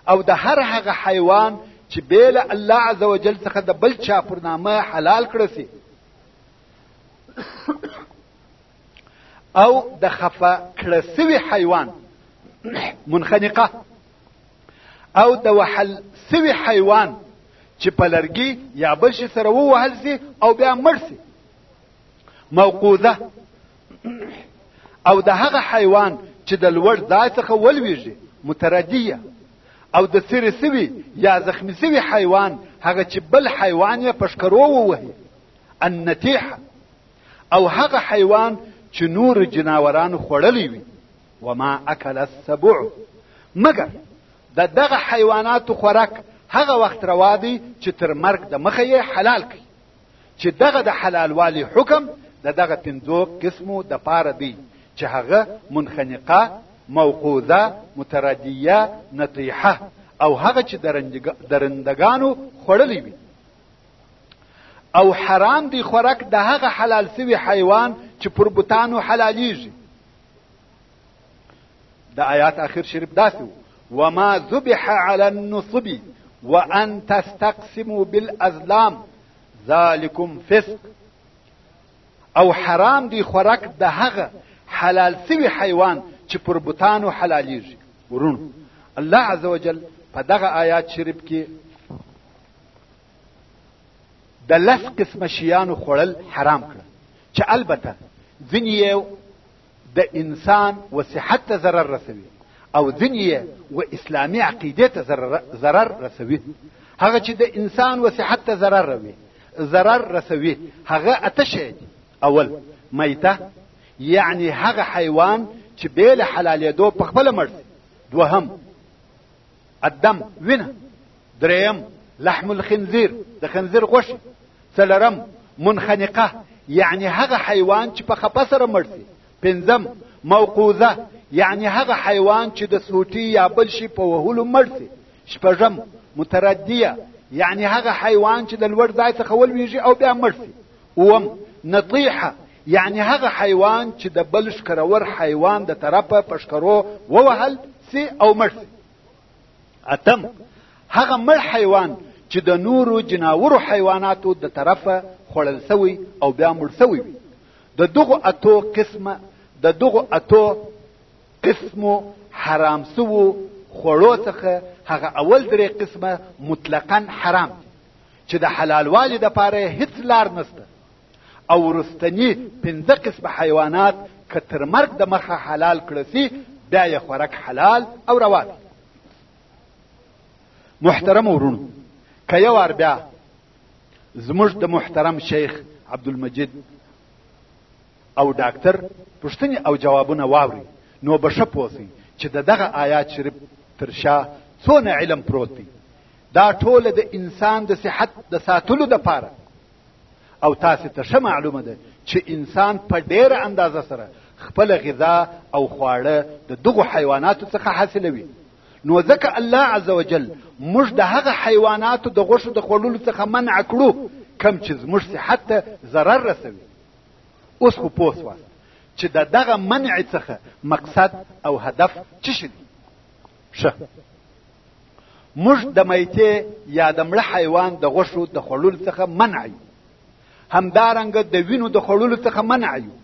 او د هر هغه حیوان چې بیل الله عزوجل څخه د بل چا پر نامه حلال کړی سي او د خفه کړه سوي حیوان منخنقه او د وحل سوي حیوان چې په لرګي یا بل شي سره ووهل سي او بیا مړ سي موقوذه او د هغه حیوان چې د لوړ ځای څخه ولویږي متردیه او د سری سوي یا زخمی سوي حیوان هغه چې بل حیوان یې پشکرو ووهي النتیحه او هغه حیوان چې نور جناوران خوړلی وي وما اکل السبع مګر د دغه حیواناتو خوراک هغه وخت روا دی چې تر مرګ د مخه یې حلال کړي چې دغه د حلالوالي حکم د دغه پنځو قسمو د پاره دی چې هغه منخنقه موقوذه متردیه نطیحه او هغه چې درندګانو خوړلې وي او حرام دی خوراک د هغه حلال سوي حیوان چې پر بوتانو حلالیږي د آیات اخر شریف داسې وما ذبح على النصب وان تستقسموا بالازلام ذالکم فسق او حرام دی خوراک د هغه حلال سوی حیوان چې پر بوتانو حلالېږي ورونو الله عز وجل په دغه آیات شریف کې د لس قسمه شیانو خوړل حرام کړه چې البته ځینې یې د انسان و صحت ته ضرر رسوي او ځینې یې و اسلامي عقیدې ته ضرر رسوي هغه چې د انسان و صحت ته ضرر روي ضرر رسوي هغه اته شی دي اول میته یعنی هغه حیوان چې بې له حلالېدو په خپله مړ دوهم الدم وینه دریم لحم الخنزیر د خنزیر غوښه څلرم منخنقه یعنی هغه حیوان چې په خپه سره مړ شي پنځم موقوزه یعنی هغه حیوان چې د سوټي یا بل شي په وهلو مړ شي شپږم متردیه یعنی هغه حیوان چې د لوړ ځای څخه ولویږي او بیا مړ شي اوم نطیحه یعنی هغه حیوان چې د بل ښکرور حیوان د طرفه په ښکرو ووهل سي او مړ سي اتم هغه مړ حیوان چې د نورو جناورو حیواناتو د طرفه خوړل سوی او بیا مړ سوی وي د دغو اتو قسمه د دغو اتو قسمو حرام سوو خوړو څخه هغه اول درې قسمه مطلقا حرام دي چې د حلالوالي دپاره یې هیڅ لار نسته او وروستني پنځه قسمه حیوانات که تر مرګ د مخه حلال کړه سي بیا یې خوراک حلال او روا دی محترم ورونو که یو وار بیا زموږ د محترم شیخ عبدالمجید او ډاکتر پوښتنې او جوابونه واوري نو به ښه پوه چې د دغه آیات شریف تر شا څونه علم پروت دی دا ټول د انسان د صحت د ساتلو د پاره او تاسو ته ښه معلومه ده چې انسان په ډېره اندازه سره خپل غذا او خواړه د دغو حیواناتو څخه حاصلوي نو ځکه الله عزوجل موږ د هغه حیواناتو د غوښو د خوړلو څخه منع کړو کم چې زموږ صحت ته ضرر رسوي اوس خو پوه سوه چې د دغه منع څخه مقصد او هدف څه شي ښه موږ د میتې یا د مړه حیوان د غوښو د خوړلو څخه منع یو همدارنګه د وینو د خوړلو څخه منع یو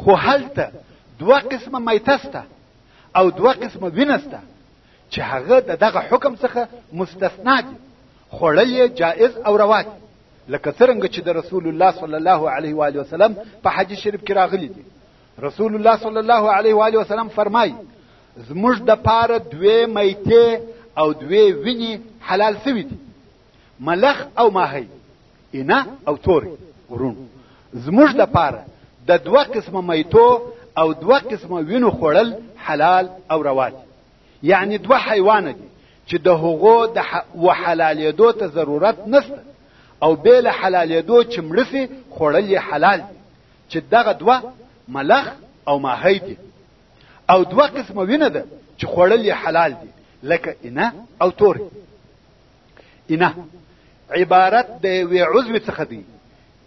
خو هلته دوه قسمه میته سته او دوه قسمه وینه سته چې هغه د دغه حکم څخه مستثنا دي خوړل یې جائز او روا دي لکه څرنګه چې د رسول الله صلی الله علیه و وسلم په حدیث شریف کې راغلي دي رسول الله صلی الله علیه و علیه وسلم فرمای زموږ د پاره دوی میته او دوی ویني حلال سوي دي ملخ او ماهی اینا او تور ورون زموږ د پاره د دوه قسمه میتو او دوه قسمه وینو خوړل حلال او روا دي یعنی دوه حیوان دي چې د هغو د وحلالېدو ته ضرورت نشته او بې له حلالېدو چې مړه سي خوړل یې حلال دي چې دغه دوه ملخ او ماهی دي او دوه قسمه وینه ده چې خوړل یې حلال دي لکه انه او تور انه عبارت د یوې عضو څخه دی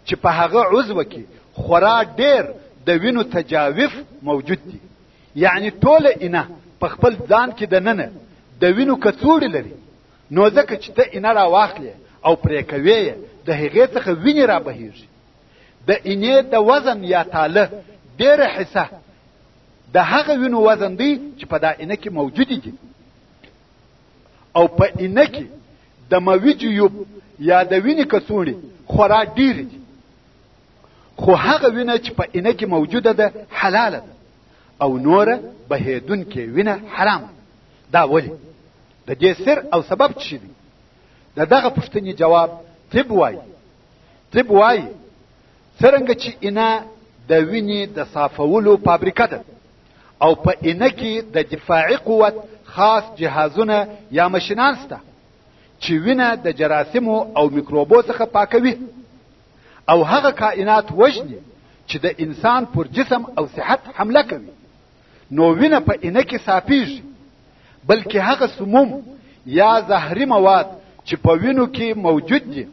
چې په هغه عضو کې خورا ډیر د وینو تجاوف موجود دي یعنی ټوله انه په خپل ځان کې د ننه د وینو کڅوړې لري نو ځکه چې ته انه را واخلې او پرې کوې د هغې څخه وینې را بهیږي د اینې د وزن یا تاله ډېره حصه د هغه وینو وزن دی چې په دا اینه کې موجودې دي او په اینه کې د موي جیوب یا د وینې کڅوړې خورا ډېرې دي خو هغه وینه چې په اینه کې موجوده ده حلاله ده او نوره بهېدونکې وینه حرام دا ولې د دې سر او سبب څه دی د دغه پوښتنې جواب طب وایي طب وایي څرنګه چې اینا د وینې د صافولو فابریکه ده او په اینا کې د دفاعي قوت خاص جهازونه یا ماشینان شته چې وینه د جراثیمو او میکروبو څخه پاکوي او هغه کائنات وژني چې د انسان پر جسم او صحت حمله کوي نو وینه په اینه کې صافیږي بلکې هغه سموم یا زهري مواد چې په وینو کې موجود دي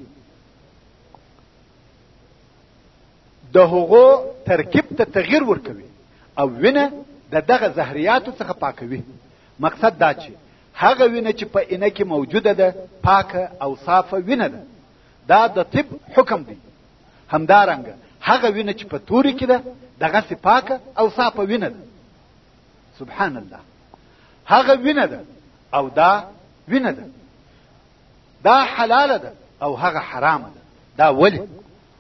د هغو ترکیب ته تغییر ورکوي او وینه د دغه زهریاتو څخه پاکوي مقصد دا چې هغه وینه چې په اینه کې موجوده ده پاکه او صافه وینه ده دا د طب حکم دی همدارنګه هغه وینه چې په توري کې ده دغه سي پاکه او صافه وینه ده سبحان الله هغه وینه ده او دا وینه ده دا حلاله ده او هغه حرامه ده دا ولی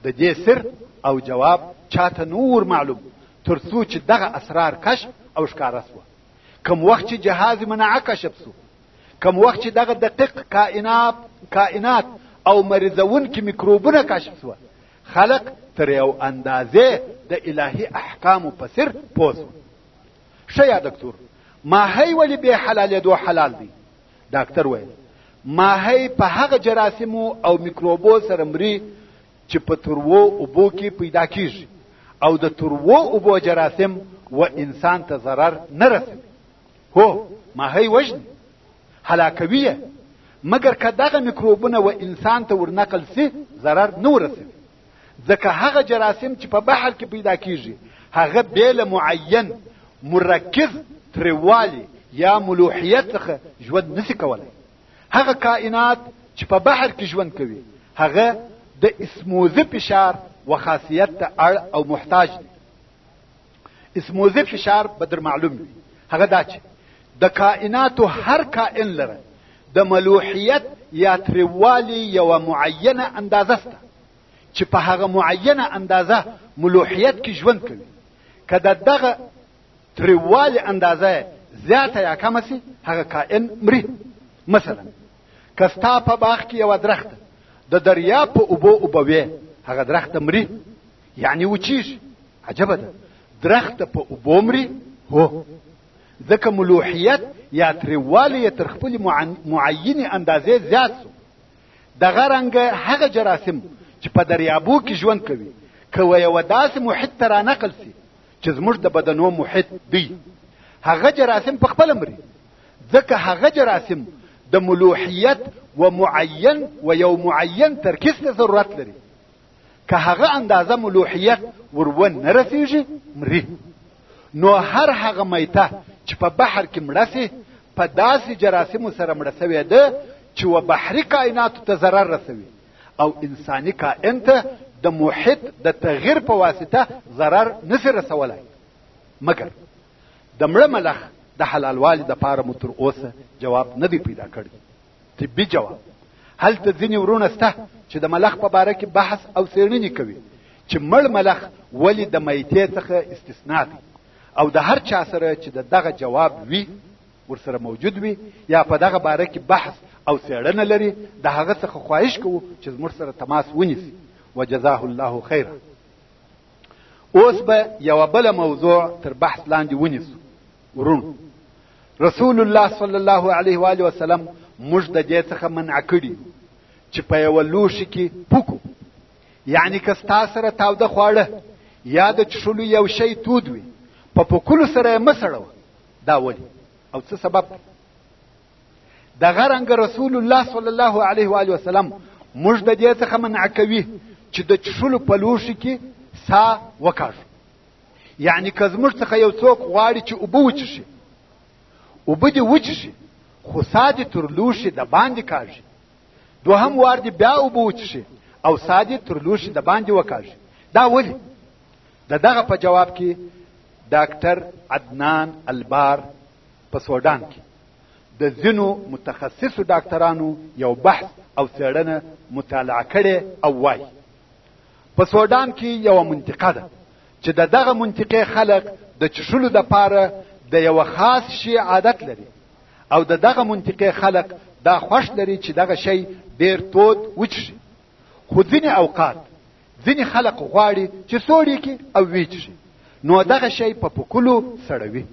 د دې سر او جواب چاته نور معلوم تر څو چې دغه اسرار کشف او ښکاره سوه کم وخت چې جهاز منعه کشف سو کم وخت چې دغه دقیق کائنات کائنات او مرزونکي میکروبونه کشف شو خلق تر یو اندازې د الهي احکامو په سر پوه شو ښه یا دکتور ماهی ولې بې حلالېدو حلال دی ډاکتر ویل ماهی په هغه جراثیمو او میکروبو سره مري چې په تروو اوبو کې پیدا کیږي او د تروو اوبو جراثیم و انسان ته ضرر نه رسوي هو ماهی وژني هلاکوي مګر که دغه میکروبونه و انسان ته ورنقل سي ضرر نه ورسوي ځکه هغه جراثیم چې په بحر کې پیدا کیږي هغه بیل معین مرکز تریوالی یا ملوحیت څخه ژوند نسی کولای هغه کائنات چې په بحر کې ژوند کوي هغه د اسموزه فشار و خاصیت ته اړ او محتاج دي اسموزي فشار به در معلوم وي هغه دا چې د کائناتو هر کائن لره د ملوحیت یا تریوالي یوه معینه اندازه سته چې په هغه معینه اندازه ملوحیت کې ژوند کوي که د دغه تریوالي اندازه زیاته یا کمه سي هغه کائن مري مثلا که ستا په باغ کې یوه درخته د دریا په اوبو اوبوې هغه درخته مري یعنی وچیږي عجبه ده درخت په اوبو مري هو ځکه ملوحیت یا تریوالی یې تر خپلې معینې اندازې زیات سو دغه رنګه هغه جراثیم چې په دریابو کې ژوند کوي که و یوه داسې محیط ته رانقل سي چې زموږ د بدنو محیط دی هغه جراثیم په خپله مري ځکه هغه جراثیم د ملوحیت و معین و یو معین ترکیز ته ضرورت لري که هغه اندازه ملوحیت ورو نه رسیږي مري نو هر هغه میته چې په بحر کې مړه سي په داسې جراسمو سره مړه سوې ده چې و بحري کائناتو ته ضرر رسوي او انساني کائن ته د محیط د تغییر په واسطه ضرر نسی رسولای مګر د مړه ملخ د حلالوالي د پاره مو تر اوسه جواب نه دی پیدا کړی طبي جواب هلته ځینې ورونه سته چې د ملخ په باره کې بحث او څېړنې کوي چې مړ ملخ ولې د میتې څخه استثنا دی او د هر چا سره چې د دغه جواب وي ورسره موجود وي یا په دغه باره کې بحث او څېړنه لري د هغه څخه خواهش کوو چې زموږ سره تماس ونیسي وجزاه الله خیرا اوس به یوه بله موضوع تر بحث لاندې ونیسو ورونو رسول الله صلی الله علیه و علیه وسلم موږ د دې څخه منع کړی چې په یو لوښي کې پکو یعنی که ستا سره تاوده خواړه یا د چښلو یو شی تود وي په پکولو سره یې مه سړوه دا ولې او څه سبب دغه رنګ رسول الله صلی الله علیه و علیه وسلم موږ د دې څخه منع کوي چې د چښلو په لوښي کې سا وکاږو یعنی که زموږ څخه یو څوک غواړي چې اوبه وچشي اوبه دې وچشي خو سا دې تر لوښي د باندې کاږي دوهم وار دې بیا اوبه وچشي او سا دې تر لوښي د باندې وکاږي دا ولې د دغه په جواب کې ډاکټر عدنان البار په سودان کې د ځینو متخصصو ډاکټرانو یو بحث او څېړنه مطالعه کړې او وایي په سودان کې یوه منطقه ده چې د دغه منطقې خلک د چښلو د پاره د یوه خاص شي عادت لري او د دغه منطقې خلک دا خوښ لري چې دغه شی ډیر تود وچشي خو ځینې اوقات ځینې خلک غواړي چې سوړي کې او ویچشي نو دغه شی په پکولو سړوي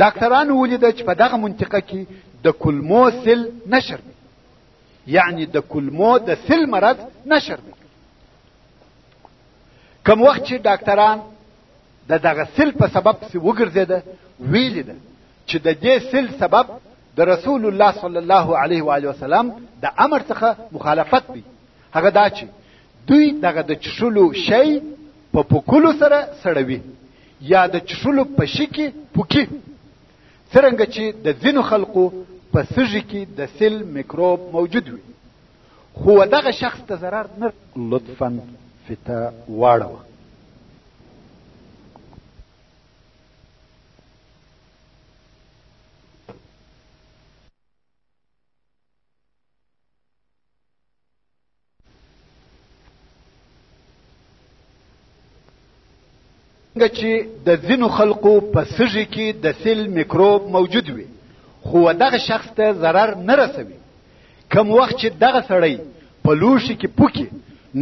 ډاکټرانو ولیده چې په دغه منطقه کې د کلمو سل نشر دی یعنی د کلمو د سل مرض نشر دی کم وخت چې ډاکټران د دغه سل په سبب سی وګرځیده ویلی ده چې د دې سل سبب د رسول الله صلی الله علیه و علیه وسلم د امر څخه مخالفت دی هغه دا چې دوی دغه د چښلو شی په پکولو سره سړوي یا د چښلو په شي کې پوکي څرنګه چې د ځینو خلکو په سږي کې د سل میکروب موجود وي خو دغه شخص ته ضرر نه لطفا فتا واړوه څنګه چې د ځینو خلقو په سږي کې د سیل میکروب موجود وي خو دغه شخص ته ضرر نه رسوي کم وخت چې دغه سړی په لوښي کې پوکي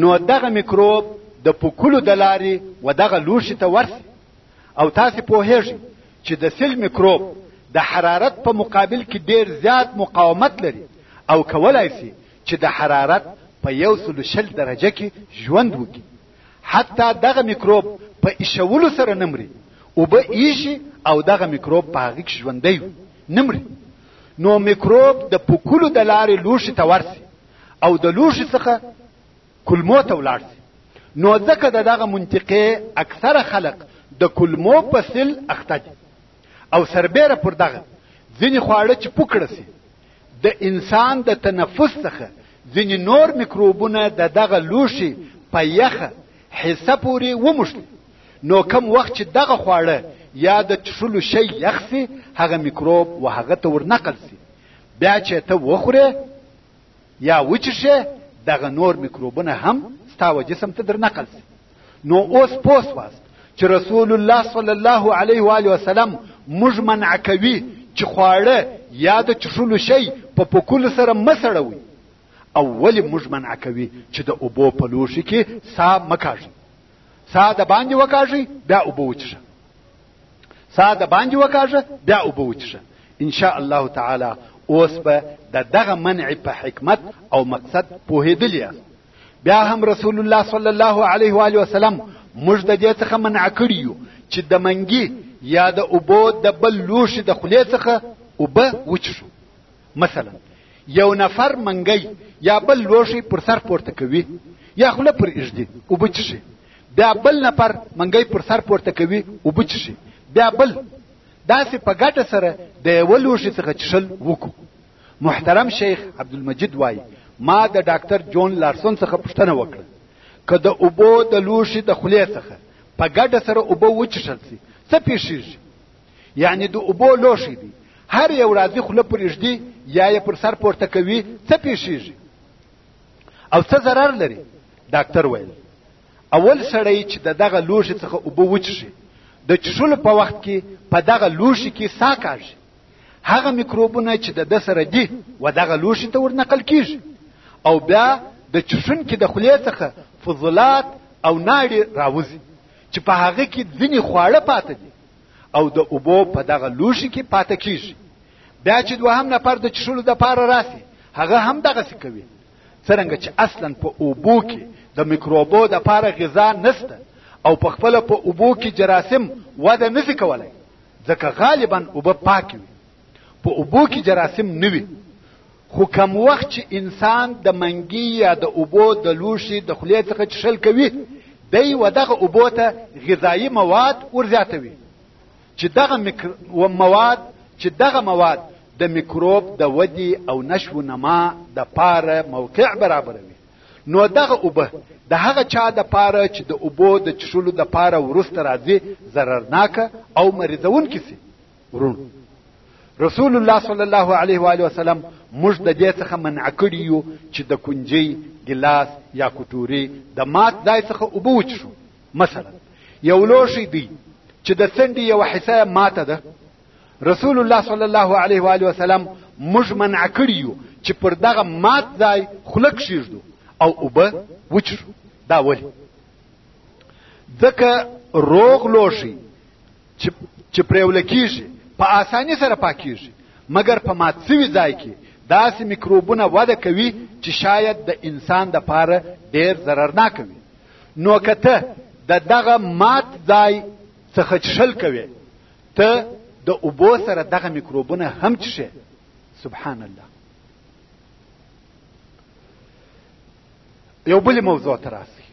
نو دغه میکروب د پوکلو د لارې و دغه لوښي ته ورسي او تاسو پوهیږئ چې د سیل میکروب د حرارت په مقابل کې ډیر زیات مقاومت لري او کولای شي چې د حرارت په یو سلو شل درجه کې ژوند وکړي حتی دغه میکروب په ایشولو سره نه مري اوبه ایشي او دغه میکروب په هغې کې ژوندی وي نه مري نو میکروب د پوکلو د لارې لوښي ته ورسي او د لوښي څخه کلمو ته ولاړ سي نو ځکه د دغه منطقې اکثره خلق د کلمو په سل اخته دي او سربیره پر دغه ځینې خواړه چې پوکړه سي د انسان د تنفس څخه ځینې نور میکروبونه د دغه لوښي په یخه حصه پورې وموښلي نو کم وخت چې دغه خواړه یا د څښلو شی یخ سي هغه میکروب و هغه ته ورنقل سي بیا چې ته وخورې یا وچښې دغه نور میکروبونه هم ستا و جسم ته درنقل سي نو اوس پوه سواست چې رسول الله صلی الله علیه و آله وسلم موږ منع کوي چې خواړه یا د چښلو شی په پکولو سره مه سړوي او ولې موږ منع کوي چې د اوبو په لوښي کې سا مه کاږي سا د باندې وکاږي بیا اوبه وچښه سا د باندې وکاږه بیا اوبه وچښه ان شاء الله تعالی اوس به د دغه منع په حکمت او مقصد پوهېدلی یاست بیا هم رسول الله صلی الله علیه و علیه وسلم موږ د دې څخه منع کړی یو چې د منګي یا د اوبو د بل لوښي د خولې څخه اوبه وچښو مثلا یو نفر منګی یا بل لوښی پر سر پورته کوي یا خوله پر اږدي اوبه چښي بیا بل نفر منګی پر سر پورته کوي اوبه چښي بیا بل داسې په ګټه سره د یوه لوښي څخه چښل وکړو محترم شیخ عبدالمجید وای ما د ډاکټر جون لارسون څخه پوښتنه وکړه که د اوبو د لوښي د خولې څخه په ګډه سره اوبه وچښل سي څه پیښیږي یعنی د اوبو لوښي دی هر یو راځي خوله پر اږدي یا یې پر سر پورته کوي څه پیښیږي او څه ضرر لري ډاکټر ویل اول سړی چې د دغه لوښي څخه اوبه وچښي د چښلو په وخت کې په دغه لوښي کې سا کاږي هغه میکروبونه چې د ده سره دي و دغه لوښي ته ورنقل کیږي او بیا د چښونکي د خولې څخه فضلات او ناړې راوځي چې په هغه کې ځینې خواړه پاته دي او د اوبو په دغه لوښي کې پاته کیږي بیا چې دوهم نفر د چښلو دپاره راسي هغه هم دغسې کوي څرنګه چې اصلا په اوبو کې د میکروبو دپاره غذا نسته او په خپله په اوبو کې جراثیم وده نسي کولی ځکه غالبا اوبه پاک وي په اوبو کې جراثیم نه وي خو کم وخت چې انسان د منګي یا د اوبو د لوښي د خولې څخه چښل کوي دی و دغه اوبو ته غذایی مواد ورزیاتوي چې دغه مکر... و مواد چې دغه مواد د میکروب د ودی او نشو نما د پاره موقع برابروي نو دغه اوبه د هغه چا د پاره چې د اوبو د چښلو د پاره ورسته راځي ضررناک او مریضون کسی ورون رسول الله صلی الله علیه و علیه وسلم موږ د دې څخه منع کړی یو چې د کنجی ګلاس یا کټوري د مات ځای څخه اوبه وچښو مثلا یو لوښی دی چې د څنډې یو حصه ماته ده رسول الله صلی الله علیه و علیه وسلم موږ منع کړی یو چې پر دغه مات ځای خوله کښیږدو او اوبه وچښو دا ولې ځکه روغ لوښی چې پرېوله کیږي په اساني سره پاکیږي مګر په مات سوي ځای کې داسې میکروبونه وده کوي چې شاید د انسان د پاره ډیر ضررناک وي نو کته د دغه مات ځای څخه چښل کوي ته د اوبو سره دغه میکروبونه هم چشه سبحان الله یو بل موضوع ته راسي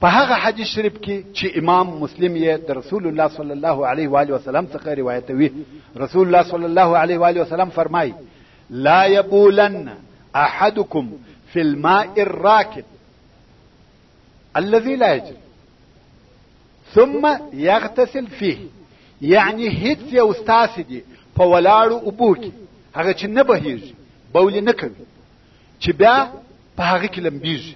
په هغه حدیث شریف کې چې امام مسلم یې د رسول الله صلی الله علیه و علیه وسلم څخه روایتوي رسول الله صلی الله علیه و علیه وسلم فرمایي لا یبولن احدکم فی الماء الراکد الذي لا يجد ثم يغتسل فيه یعنی هیڅ یو ستاسې دي په ولاړو اوبو کې هغه چې نه بهیږي بولې نه کوي چې بیا په هغه کې لمبیږي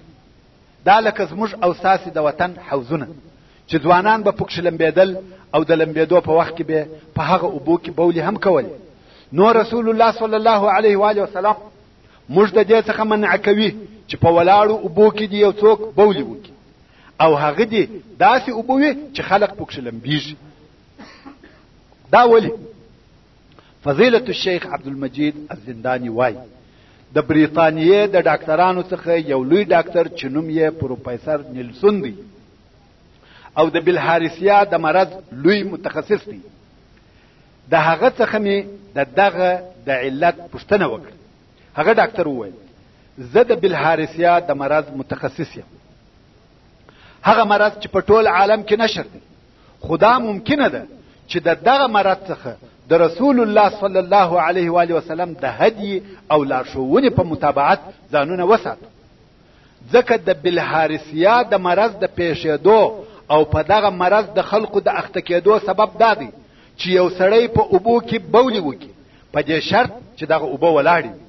دا لکه زموږ او ستاسې د وطن حوزونه چې ځوانان به پکښې لمبېدل او د لمبېدو په وخت کې به په هغه اوبو کې بولې هم کولې نو رسول الله صلی الله علیه و وسلم موږ د دې څخه منع کوي چې په ولاړو اوبو کې دی یو څوک بولی وکړي او هغه دی داسې اوبه وي چې خلق پکښې لمبیږي دا ولی فضیلة الشیخ عبدالمجید الزندانی وای د بریتانیې د ډاکټرانو څخه یو لوی ډاکټر چې نوم یې پروفیسور نیلسون دی او د بلهارسیا د مرض لوی متخصص دی د هغه څخه مې د دغه د علت پوښتنه وکړه هغه ډاکټر وویل زه د بلهارسیا د مرض متخصص یم هغه مرض چې په ټول عالم کې نشر دی خدا ممکنه ده چې د دغه مرض څخه د رسول الله صلی الله علیه و وسلم د هدی او لارښوونې په متابعت ځانونه وساتو ځکه د بلهارسیا د مرض د پیښېدو او په دغه مرض د خلکو د اخته کېدو سبب دا دی چې یو سړی په اوبو کې بولي وکړي په دې شرط چې دغه اوبه ولاړې وي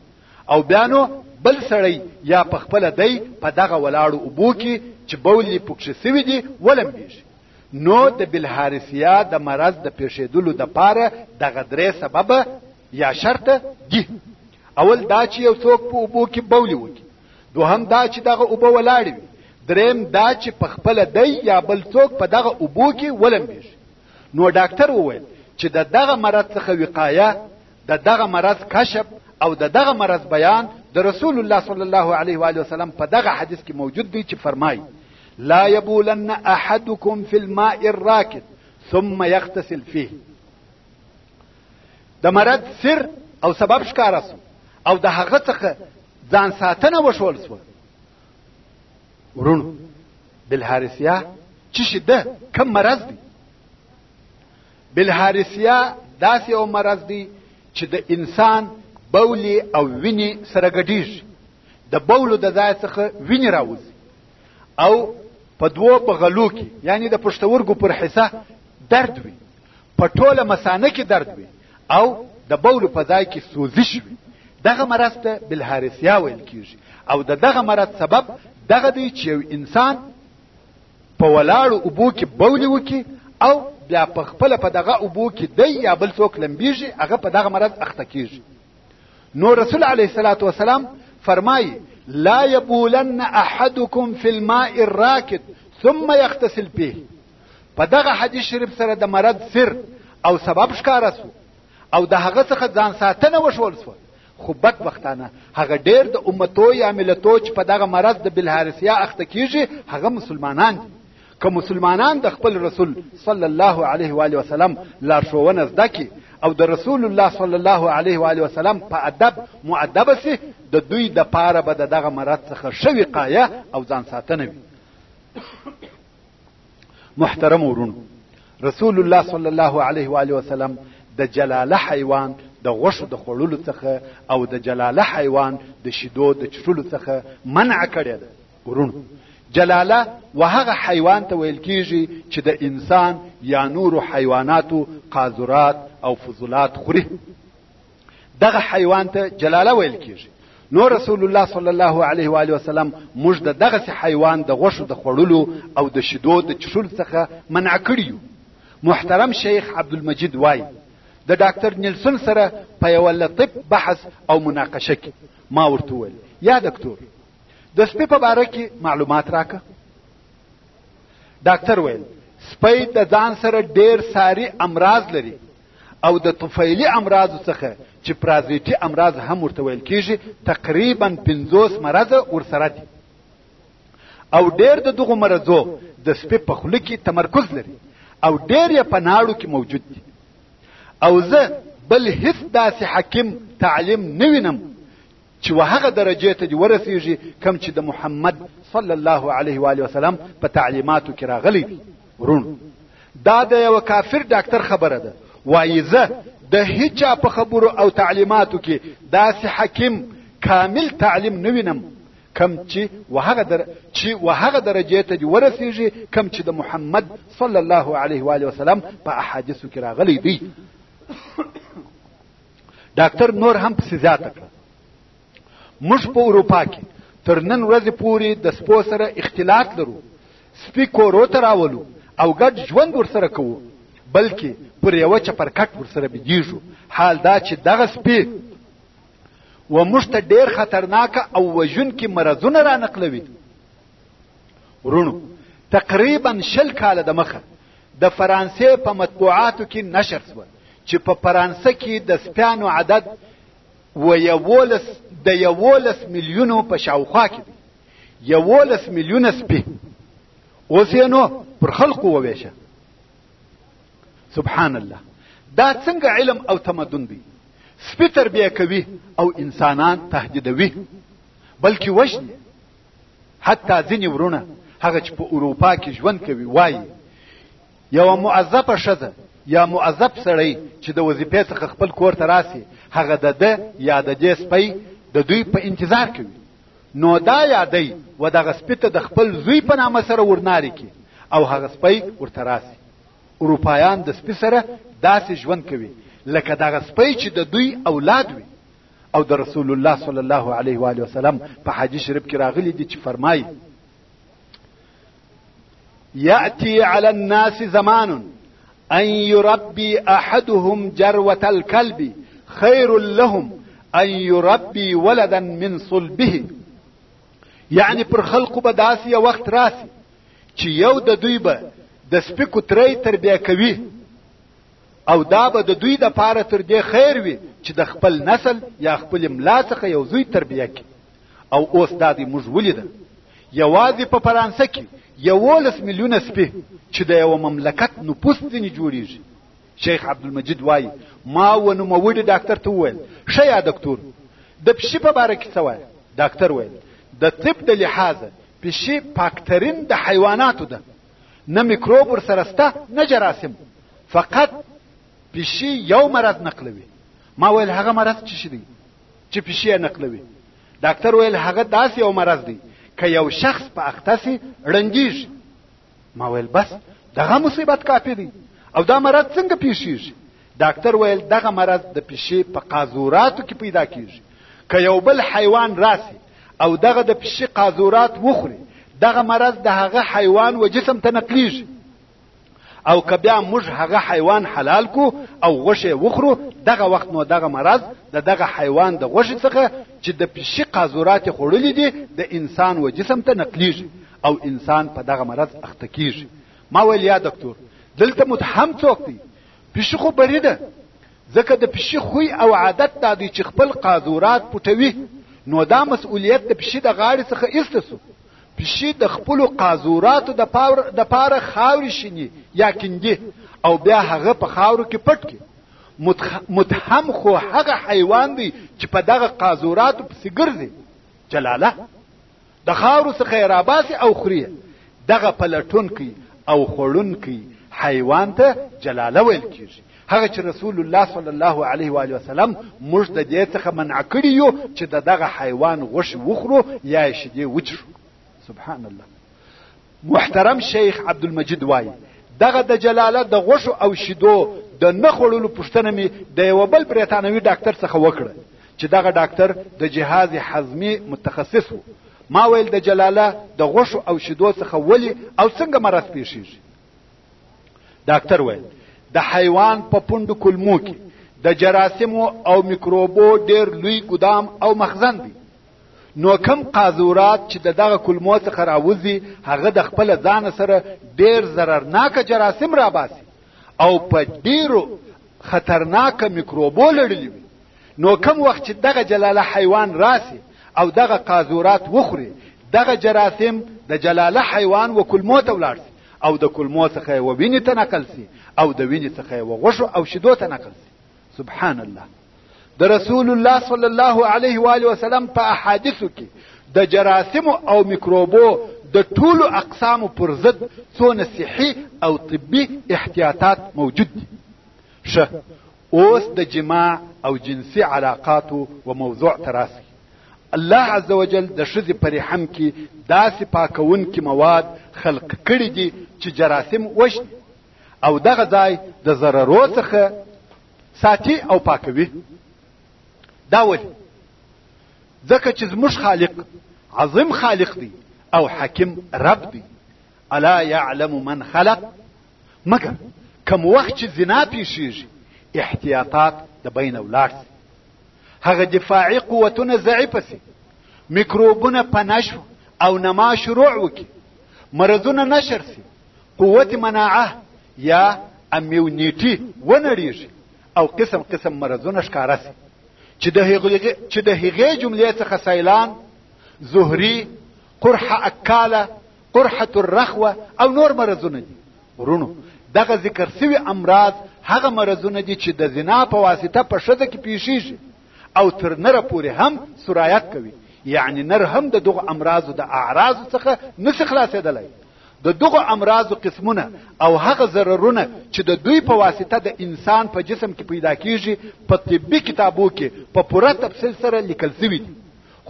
او بیا نو بل سړی یا په خپله دی په دغه ولاړو اوبو کې چې بولي پکښې سوي دي ولمبېږي نو د بلهارسیا د مرض د پیښېدلو د پاره دغه درې سببه یا شرط دي اول دا چې یو څوک په اوبو کې بولي وکړي دوهم دا چې دغه اوبه ولاړې وي دریم دا چې په خپل دی یا بل څوک په دغه اوبو کې ولمبېږي نو ډاکټر وویل چې د دغه مرض څخه وقایه د دغه مرض کشف او د دغه مرض بیان د رسول الله صلی الله علیه و وسلم په دغه حدیث کې موجود دی چې فرمایي لا يبولن احدكم في الماء الراكد ثم يغتسل فيه د مرض سر او سبب ښکارسو او د هغه څخه ځان ساتنه وشول سو ورونو بالحارثیه چې شده کم مرض دی بالحارثیه داسې او مرض دی چې د انسان بولی او ویني سره ګډیږي د بولو د ځای څخه ویني راوځي او په دوو په غلو کې یعنی د پښتورګو پر حصه درد وي په ټوله مسانه کې درد وي او د بولو په ځای کې سوزش وي دغه مرض ته بلهارسیا ویل کیږي او د دغه مرض سبب دغه دی چې یو انسان په ولاړو اوبو کې بولې وکړي او بیا په خپله په دغه اوبو کې دی یا بل څوک لمبیږي هغه په دغه مرض اخته کیږي نو رسول علیه الصلاة والسلام فرمایي لا یبولن احدکم فی الماء الراکد ثم یغتسل به په دغه حدیث شریف سره د مرض سر او سبب ښکاره سو او د هغه څخه ځان ساتنه وشول سو خو بدبختانه هغه ډیر د امتو یا ملتو چې په دغه مرض د بلهارسیا اخته کیږي هغه مسلمانان دي که مسلمانان د خپل رسول صلی الله علیه و علیه وسلم لارښوونه زده کړي او د رسول الله صلی الله علیه و علیه وسلم په ادب مؤدب سي د دوی د پاره به دغه مرض څخه شوی قایه او ځان ساتنه وي محترم ورونو رسول الله صلی الله علیه و علیه وسلم د جلاله حیوان د غوښو د خوړلو څخه او د جلاله حیوان د شیدو د چټلو څخه منع کړی ده ورونو جلاله و هغه حیوان ته ویل کیږي چې د انسان یا نورو حیواناتو قاذورات او فضولات خوري دغه حیوان ته جلاله ویل کیږي نو رسول الله صلی الله علیه و علیه وسلم موږ د دغه حیوان د غوښو د خوړلو او د شیدو د چښلو څخه منع کړیو محترم شیخ عبدالمجید وای د ډاکټر نیلسون سره په یو لطیف بحث او مناقشه کې ما ورته وویل یا دکتور د سپي په باره کې معلومات راکه ډاکټر ویل سپی د ځان سره ډیر ساري امراض لري او د طفیلي امراضو څخه چې پرازیټي امراض هم ورته ویل کیږي تقریبا پنځوس مرض ورسره دي او ډیر د دغو مرضو د سپي په خوله کې تمرکز لري او ډیر یې په ناړو کې موجود دي او زه بل هیڅ داسې حکیم تعلیم نه وینم چې وهغه درجه ته دې ورسیږي کم چې د محمد صلی الله علیه و علیه وسلم په تعلیماتو کې راغلي دي ورونو دا د یو کافر ډاکټر خبره ده وایي زه د هیچا په خبرو او تعلیماتو کې داسې حکیم کامل تعلیم نه وینم کم چې وهغه در چې وهغه درجه ته دی ورسیږي کم چې د محمد صلی الله علیه و علیه وسلم په احادیثو کې راغلی دی ډاکټر نور هم پسې زیاته کړه موږ په اروپا کې تر نن ورځې پورې د سپو سره اختلاط لرو سپي کورو ته راولو او ګډ ژوند ورسره کوو بلکې پر یوه چپرکټ ورسره بېدېږو حال دا چې دغه سپي و موږ ته ډېر خطرناک او وژونکي مرضونه رانقلوي وروڼو تقریبا شل کاله د مخه د فرانسې په مطبوعاتو کې نشر شوه چې په فرانسه کې د سپیانو عدد و یولس د یولس میلیونو په شاوخوا کې دی یولس میلیونه سپي اوس یې نو پر خلکو وویشه سبحان الله دا څنګه علم او تمدن دی سپي تربیه کوي او انسانان تهدیدوي بلکې وژني حتی ځینې ورونه هغه چې په اروپا کې ژوند کوي وایي یو معذب شزه یا معذب سړی چې د وظیفې څخه خپل کور ته راسي هغه د ده یا د دې سپی د دوی په انتظار کوي نو دا یادی و دغه سپی ته د خپل زوی په نامه سره ورناري کی او هغه سپی ورته راسي اروپایان د سپی سره داسې ژوند کوي لکه دغه سپی چې د دوی اولاد وي او د رسول الله صلی الله علیه و علیه وسلم په حدیث شریف کې راغلي دي چې فرمایي یاتی علی الناس زمان ان يربي احدهم جروه الكلب خير لهم ان يربي ولدا من صلبه یعنی پر خلقو به داسې یو وخت راسي چې یو د دوی به د سپکو ترې تربیه کوي او دا به د دوی د پاره تر دې خیر وي چې د خپل نسل یا خپل ملا څخه یو زوی تربیه کړي او اوس دا دی موږ ولیدل یوازې په فرانسه کې یولس میلیونه سپي چې د یو مملکت نفوس ځینې جوړیږي شیخ عبدالمجید وایي ما و نوموړي ډاکتر ته وویل ښه یا دکتور د پشي په باره کې څه وایه ډاکتر ویل د طب د لحاظه پشي پاکترین د حیواناتو ده نه میکروب ورسره سته نه جراثیم فقط پیشي یو مرض نقلوي ما ویل هغه مرض چې شي دی چې پیشي یې نقلوي ډاکټر ویل هغه داسې یو مرض دی که یو شخص په اخته سي ړنګیږي ما ویل بس دغه مصیبت کافي دی او دا مرض څنګه پیښیږي ډاکتر ویل دغه مرض د پیشې په قاذوراتو کې پیدا کیږي که یو بل حیوان راسي او دغه د پیشې قاذورات وخوري دغه مرض د هغه حیوان و جسم ته نقلیږي او که بیا موږ هغه حیوان حلال کو او غوښه وخورو دغه وخت نو دغه مرض د دغه حیوان د غوښې څخه چې د پیشي قاذورات خوړلې دي د انسان و جسم ته نقلیږي او انسان په دغه مرض اخته کیږي ما ویل یا دکتور دلته متهم څوک دی پیشي خو بری ده ځکه د پیشي خوی او عادت دا دی چې خپل قاذورات پټوي نو دا مسؤلیت د پیشي د غاړې څخه ایسته سو پیشي د خپل قاذوراتو د پاور د پاره خاوري شینی یا کندي او بیا هغه په خاورو کې پټ کی متهم خو هغه حیوان دی چې په دغه قاذوراتو پسې ګرځي جلاله د خاورو څخه یې راباسي او خوري دغه پلټونکی او خوړونکی حیوان ته جلاله ویل کیږي هغه چې رسول الله صلی الله علیه و علیه وسلم موږ د دې څخه منع کړی یو چې د دغه حیوان غوښه وخورو یا شیدې وچښو سبحان الله محترم شیخ عبدالمجید وای دغه د جلاله د غوښو او شیدو د نه خوړلو پوښتنه می د یو بل بریتانوي ډاکټر څخه وکړه چې دغه ډاکټر د جهاز حزمي متخصص وو ما ویل د جلاله د غوښو او شیدو څخه ولی او څنګه مرض پیښیږي ډاکټر ویل د حیوان په پوندو کلمو کې د جراثیمو او میکروبو ډیر لوی ګدام او مخزن دی نو کم قاذورات چې د دغه کلمو څخه راوځي هغه د خپل ځان سره ډیر ضررناک جراثیم را باسي او په ډیرو خطرناک میکروبو لړلی وي نو کم وخت چې دغه جلاله حیوان راسي او دغه قاذورات وخوري دغه جراثیم د جلاله حیوان و کلمو ته ولاړ سي او د کلمو څخه و وینې ته نقل سي او د وینې څخه و غوښو او شیدو ته نقل سي سبحان الله د رسول الله صلی الله علیه و آله وسلم په احادیثو کې د جراثیم او میکروبو د ټولو اقسامو پر ضد څونه صحي او طبي احتیاطات موجود دي شه اوس د جماع او جنسي علاقاتو و موضوع تراسي الله عز وجل د ښځې په رحم کې داسې پاکونکي مواد خلق کړي دي چې جراثیم وشني او دغه ځای د ضررو څخه ساتي او پاکوي دا ولې ځکه چې زموږ خالق عظیم خالق دی او حکیم رب دی الا يعلم من خلق مګر کم وخت چې زنا پیښیږي احتیاطات د بین ولاړ سي هغه دفاعي قوتونه ضعیف سي میکروبونه پنشو او نما شروع وکي مرضونه نشر سي قوت مناعه یا امیونیټي ونړیږي او قسم قسم مرضونه ښکاره سي چې د هغې چې د هغې جملې څخه سیلان زهري قرحه اکاله قرحه الرخوه او نور مرضونه دي ورونو دغه ذکر سوي امراض هغه مرضونه دي چې د زنا په واسطه په ښځه کې پیښیږي او تر نره پورې هم سرایت کوي یعنی نر هم د دغه امراضو د اعراض څخه نس خلاصېدلی د دغو امراضو قسمونه او هغه ضررونه چې د دوی په واسطه د انسان په جسم کې پیدا کیږي په طبي کتابو کې په پوره تفصیل سره لیکل شوي دي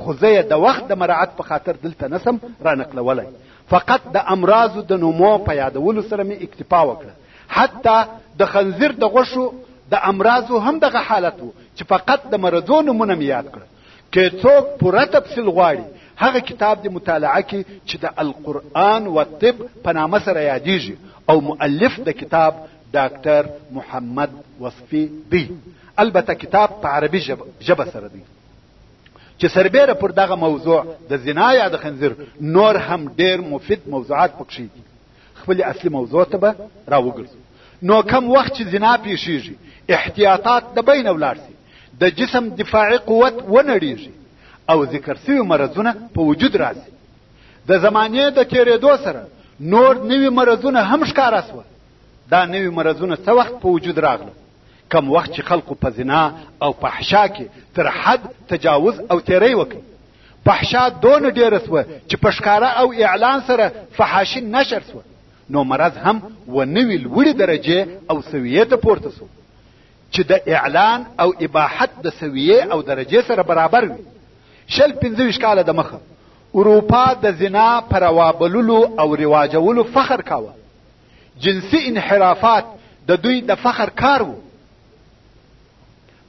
خو زه یې د وخت د مراعات په خاطر دلته نسم رانقلولی فقط د امراضو د نومو په یادولو سره مې اکتفا وکړه حتی د خنزیر د غوښو د امراضو هم دغه حالت وو چې فقط د مرضو نومونه مې یاد کړه که څوک پوره تفصیل غواړي هغه کتاب دی مطالعه کی چې د القرآن و طب په نامه سره یادیږي او مؤلف د کتاب ډاکټر محمد وصفي دی البته کتاب په عربي ژبه سره دی چې سربېره پر دغه موضوع د زنا یا د خنزیر نور هم ډیر مفید موضوعات پکښې دي خپل اصلي موضوع ته به راوګرځو نو کم وخت چې زنا پیښیږي احتیاطات د بین ولاړ سي د جسم دفاعي قوت ونړیږي او ذکر سوي مرضونه په وجود راځي د زمانې د تیریدو سره نور نوي مرضونه هم ښکاره سوه دا نوي مرضونه څه وخت په وجود راغله کم وخت چې خلکو په زنا او فحشا کې تر حد تجاوز او تیری وکړي فحشا دون ډیره سوه چې په ښکاره او اعلان سره فحاشي نشر سوه نو مرض هم و نوي لوړې درجې او سویې ته پورته سو چې د اعلان او اباحت د سویې او درجې سره برابر وي شل پنځه ویشت کاله د مخه اروپا د زنا پر روابللو او رواجولو فخر کاوه جنسي انحرافات د دوی د فخر کار وو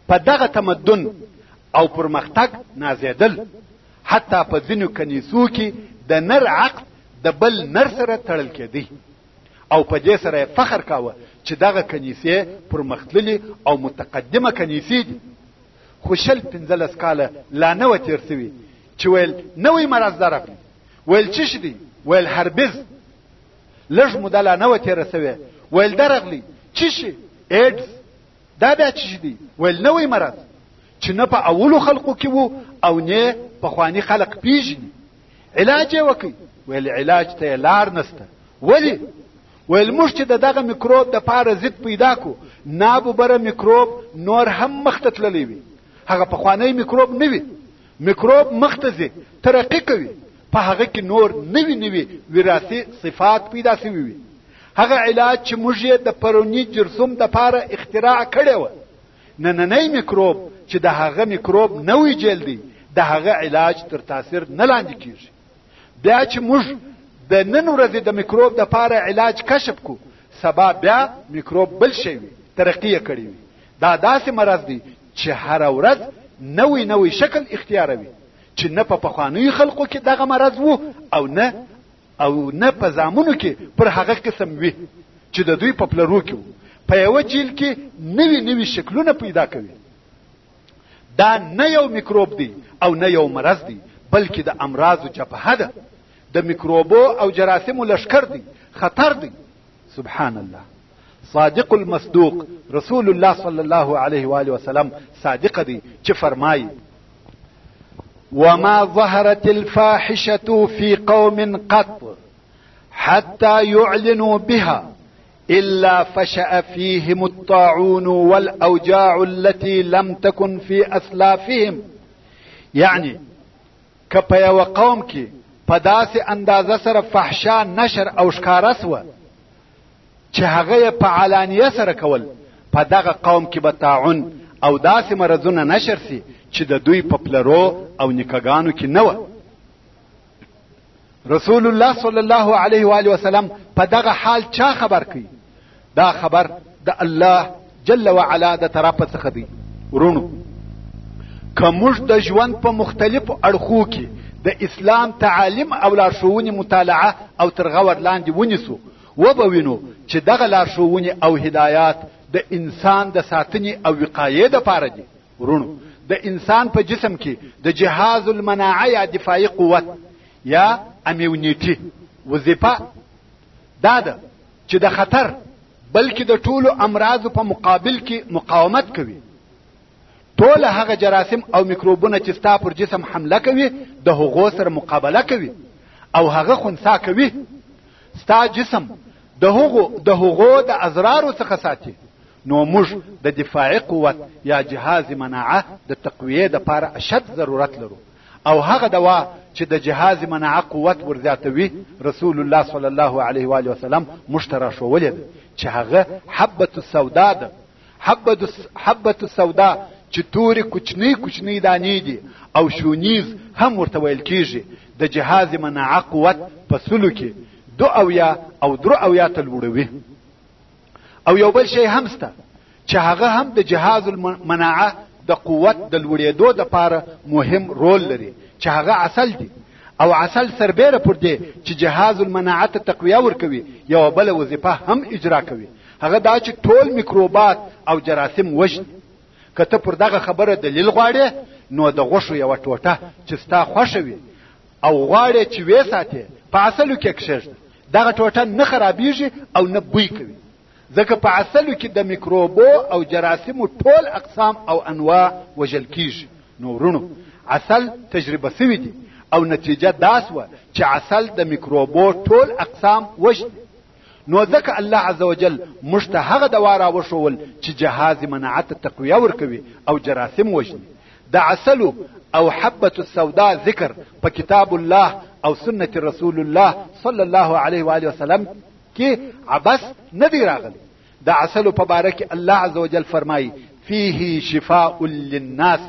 په دغه تمدن او پرمختګ نازېدل حتی په ځینو کنیسو کې د نر عقد د بل نر سره تړل کېدی او په دې سره فخر کاوه چې دغه کنیسې پرمختللې او متقدمه کنیسې دي خو شل پنځلس کاله لا نه وه تېر سوي چې ویل نوی مرض درغلی ویل چی شي دی ویل هربز لږ موده لا نه وه تېره سوې ویل درغلی چی شي ایډز دا بیا چی شي دی ویل نوی مرض چې نه په اولو خلقو کې وو او نه پخواني خلق پیژني علاج یې وکړي ویل علاج ته لار نسته ولی ویل موږ چې د دغه میکروب د پاره ضد پیدا کو نابو بره میکروب نور هم مخته تللی وي هغه پخوانی میکروب نه وي میکروب مخته ځي ترقی کوي په هغه کې نور نوي نوي وراثي صفات پیدا شوي وي هغه علاج چې موږ یې د پرونی جرثوم د پاره اختراع کړی و نننی میکروب چې د هغه میکروب نوې جیل دی د هغه علاج تر تاثیر نه لاندې کیږي بیا چې موږ د نن ورځې د میکروب د پاره علاج کشف کو سبا بیا میکروب بل شي ترقی کړی وي دا داسې مرض دی چې هر ورځ نوی نوی شکل اختیاروي چې نه په پخوانیو خلقو کې دغه مرض وو او نه او نه په زامنو کې پر هغه قسم وي چې د دوی په پلرو کې وو په یوه جیل کې نوي نوي شکلونه پیدا کوي دا نه یو میکروب دی او نه یو مرض دی بلکې د امراضو جبهه ده د میکروبو او جراثیمو لشکر دی خطر دی سبحان الله صادق المصدوق رسول الله صلى الله عليه وآله وسلم صادق دي چې فرمایي وما ظهرت الفاحشة في قوم قط حتى يعلنوا بها إلا فشأ فيهم الطاعون والأوجاع التي لم تكن في أسلافهم يعني كبيا وقومك کې اندازه سره فحشا نشر او ښکاره اسوه چې هغه یې په علانیه سره کول په دغه قوم کې به طاعون او داسې مرضونه نشر سي چې د دوی په پلرو او نکګانو کې نه وه رسول الله صلی الله علیه و علیه وسلم په دغه حال چا خبر کړي دا خبر د الله جل وعلا د طرفه څخه دی ورونو که موږ د ژوند په مختلفو اړخو کې د اسلام تعالیم او لارښوونې مطالعه او تر غور لاندې ونیسو وبه وینو چې دغه لارښوونې او هدایات د انسان د ساتنې او وقایې دپاره دي ورونو د انسان په جسم کې د جهاز المناعه یا دفاعي قوت یا امیونیټي وظیفه دا ده چې د خطر بلکې د ټولو امراضو په مقابل کې مقاومت کوي ټول هغه جراثیم او میکروبونه چې ستا پر جسم حمله کوي د هغو سره مقابله کوي او هغه خنثا کوي ستا جسم د هغو د هغو د ازرارو څخه ساتي نو موږ د دفاعي قوت یا جهاز مناعه د تقویې د پاره اشد ضرورت لرو او هغه دوا چې د جهاز مناعه قوت ورزیاتوي رسول الله صلی الله علیه و علیه وسلم مشترا شوولې چې هغه حبه السودا ده حبت السودا چې تورې کوچنی کوچنی دانې دي او شونیز هم ورته ویل کیږي د جهاز مناعه قوت په سلو کې دو اویا او درو اویا ته لوړوي او یو بل شی هم سته چې هغه هم د جهاز المناعه د قوت د لوړېدو دپاره مهم رول لري چې هغه عسل دی او عسل سربېره پر دې چې جهاز المناعه ته تقویه ورکوي یوه بله وظیفه هم اجرا کوي هغه دا چې ټول میکروبات او جراثیم وژني که ته پر دغه خبره دلیل غواړې نو د غوښو یوه ټوټه چې ستا خوښه وي او غواړې چې وې ساتې په عسلو کې کښېږده دغه ټوټه نه خرابیږي او نه بوی کوي ځکه په عسلو کې د میکروبو او جراثیمو ټول اقسام او انواع وژل کیږي نو ورونو عسل تجربه سوي دي او نتیجه داس و چې عسل د میکروبو ټول اقسام وژني نو ځکه الله عزوجل موږ ته هغه دوا راوښول چې جهاز مناعت تقویه ورکوي او جراثیم وژني د عسلو او حبة السوداء ذکر په کتاب الله او سنة رسول الله صلى الله عليه وآله وسلم کې عبس نه دی راغلی د عسل په باره کې الله عزوجل فرمایي فيه شفاء للناس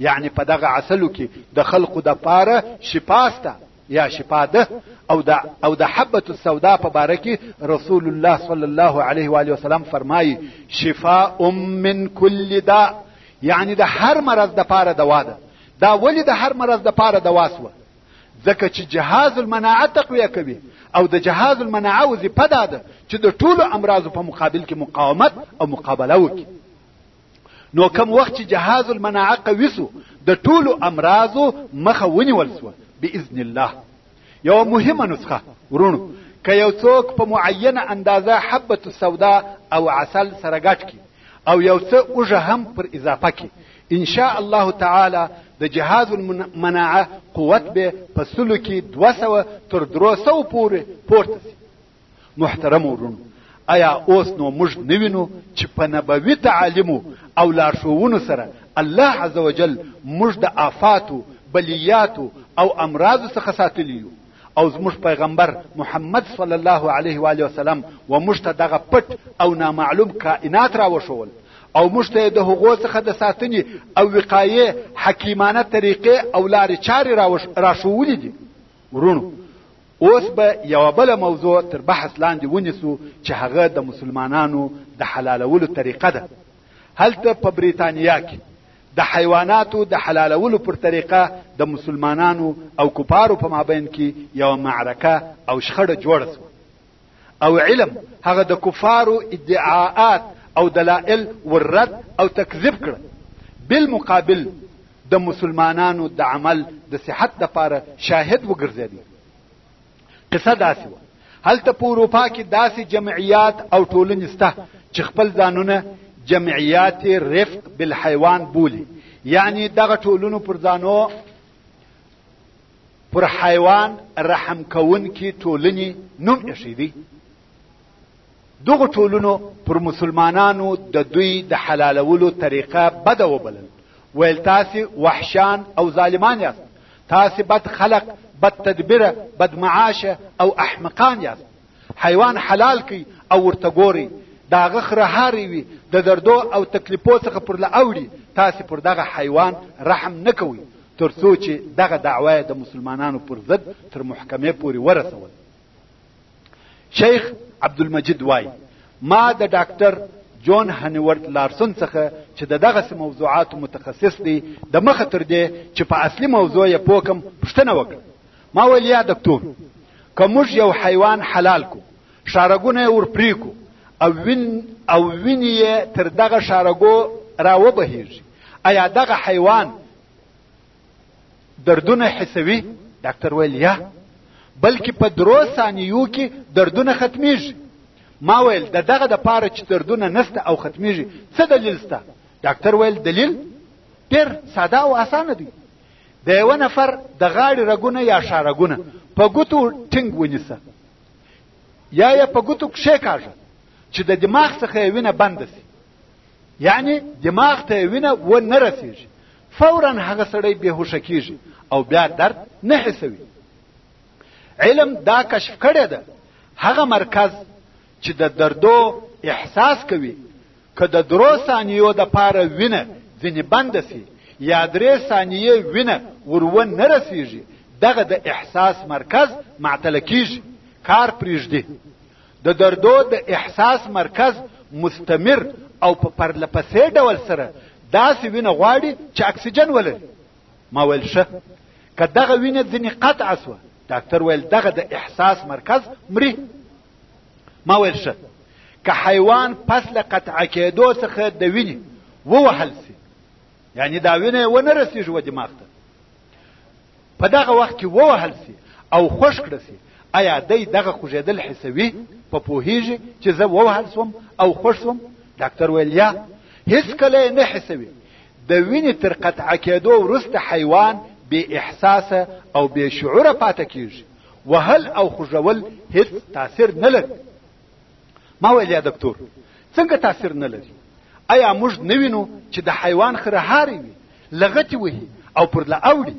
یعنی په دغه عسلو کې د خلقو د پاره شفاسته یا شفا ده او د او د حبه السوداء په باره کې رسول الله صلی الله علیه و علیه وسلم فرمایي شفاء من كل داء یعنی د هر مرض د پاره دوا ده دا ولی د هر مرض د پاره دوا سوه ځکه چې جهاز المناعه تقویه کوي او د جهاز المناعه وظیفه دا ده چې د ټولو امراضو په مقابل کې مقاومت او مقابله وکړي نو کم وخت چې جهاز المناعه قوي سو د ټولو امراضو مخه ونیول سو باذن الله یو مهمه نسخه ورونو که یو څوک په معینه اندازه حبه السودا او عسل سره ګټ کی او یو څه اوږه هم پر اضافه کړي ان شاء الله تعالی د جهاز المناعه قوت به په سلو کې دوه سوه تر درو سوو پورې پورته سي محترم ورونو ایا اوس نو موږ نه وینو چې په نبوي تعالیمو او لارښوونو سره الله عز وجل موږ د آفاتو بلیاتو او امراضو څخه ساتلی یو او زموږ پیغمبر محمد صلی الله علیه و علیه وسلم و موږ ته دغه پټ او نامعلوم کائنات را وښول او موږ ته د هغو څخه د ساتنې او وقایې حکیمانه طریقې او لارې چارې راښوولې دي ورونو اوس به یوه بله موضوع تر بحث لاندې ونیسو چې هغه د مسلمانانو د حلالولو طریقه ده هلته په بریتانیا کې د حیواناتو د حلالولو پر طریقه د مسلمانانو او کفارو په مابین کې یوه معرکه او شخړه جوړه سوه او علم هغه د کفارو ادعاءات او دلائل ورد او تکذیب کړ بالمقابل د مسلمانانو د عمل د صحت لپاره شاهد وګرځېدی قصه داسې وه هلته په اروپا کې داسې جمعیات او ټولنې سته چې خپل ځانونه جمعیات رفق بالحیوان بولی یعنی دغه ټولونو پر ځانو پر حیوان رحم کون کې ټولنې نوم ایښی دی دغو ټولنو پر مسلمانانو د دوی د حلالولو طریقه بده وبلل ویل تاسې وحشان او ظالمان یاست تاسې بد خلق بد تدبیره بد معاشه او احمقان یاست حیوان حلال کی او ورته ګوري د هغه خره هارې وي د دردو او تکلیفو څخه پر له اوړي تاسې پر دغه حیوان رحم نه کوئ تر څو چې دغه دعوا د مسلمانانو پر ضد تر محکمې پورې ورسول شیخ عبدالمجید وای ما د ډاکټر جون هنیورت لارسون څخه چې د دغه موضوعات متخصص دی د مخه تر دې چې په اصلي موضوع یې پوکم پښتنه وکړه ما ویل یا دکتور که موږ یو حیوان حلال کو شارګونه ور پری کو او وین او ویني تر دغه شارګو را وبهیږي ایا دغه حیوان دردونه حسوي ډاکټر ویل یا بلکې په درو ثانیو کې دردونه ختمیږي ما ویل د دغه د پاره چې دردونه نسته او ختمیږي څه دلیل سته ډاکټر ویل دلیل ډېر ساده او اسانه دی د یو نفر د غاړې رګونه یا شارګونه په ګوتو ټینګ ونیسه یا یا په ګوتو کښې کاږه چې د دماغ څخه وینه بند شي یعنی دماغ ته وینه و نه رسیږي فورا هغه سړی بهوشه کیږي او بیا درد نه حسوي علم دا کشف کړی ده هغه مرکز چې د دردو احساس کوي که د درو ثانیو د پاره وینه ځینې بند سي یا درې ثانیې وینه ورون نه رسیږي دغه د احساس مرکز معطل کیږي کار پریږدي د دردو د احساس مرکز مستمر او په پرلپسې ډول سره داسې وینه غواړي چې اکسیجن ولري ما ویل ښه که دغه وینه ځینې قطع سوه ډاکتر ویل دغه د احساس مرکز مري ما ویل ښه که حیوان پس له قطع کېدو څخه د وینې ووهل سي یعنی دا وینه ونه رسیږي و دماغ ته په دغه وخت کې ووهل سي او خوش کړه سي آیا دی دغه خوږېدل حسوي په پوهیږي چې زه ووهل سوم او خوش سوم ډاکټر ویل یا هیڅ کله نه حسوي د وینې تر قطع کېدو وروسته حیوان بې احساسه او بې شعوره پاته کیږي وهل او خوږول هیڅ تاثیر نه لري ما ویل یا دکتور څنګه تاثیر نه لري ایا موږ نه وینو چې د حیوان خره هاري وي لغتي وهي او پر لا اوړي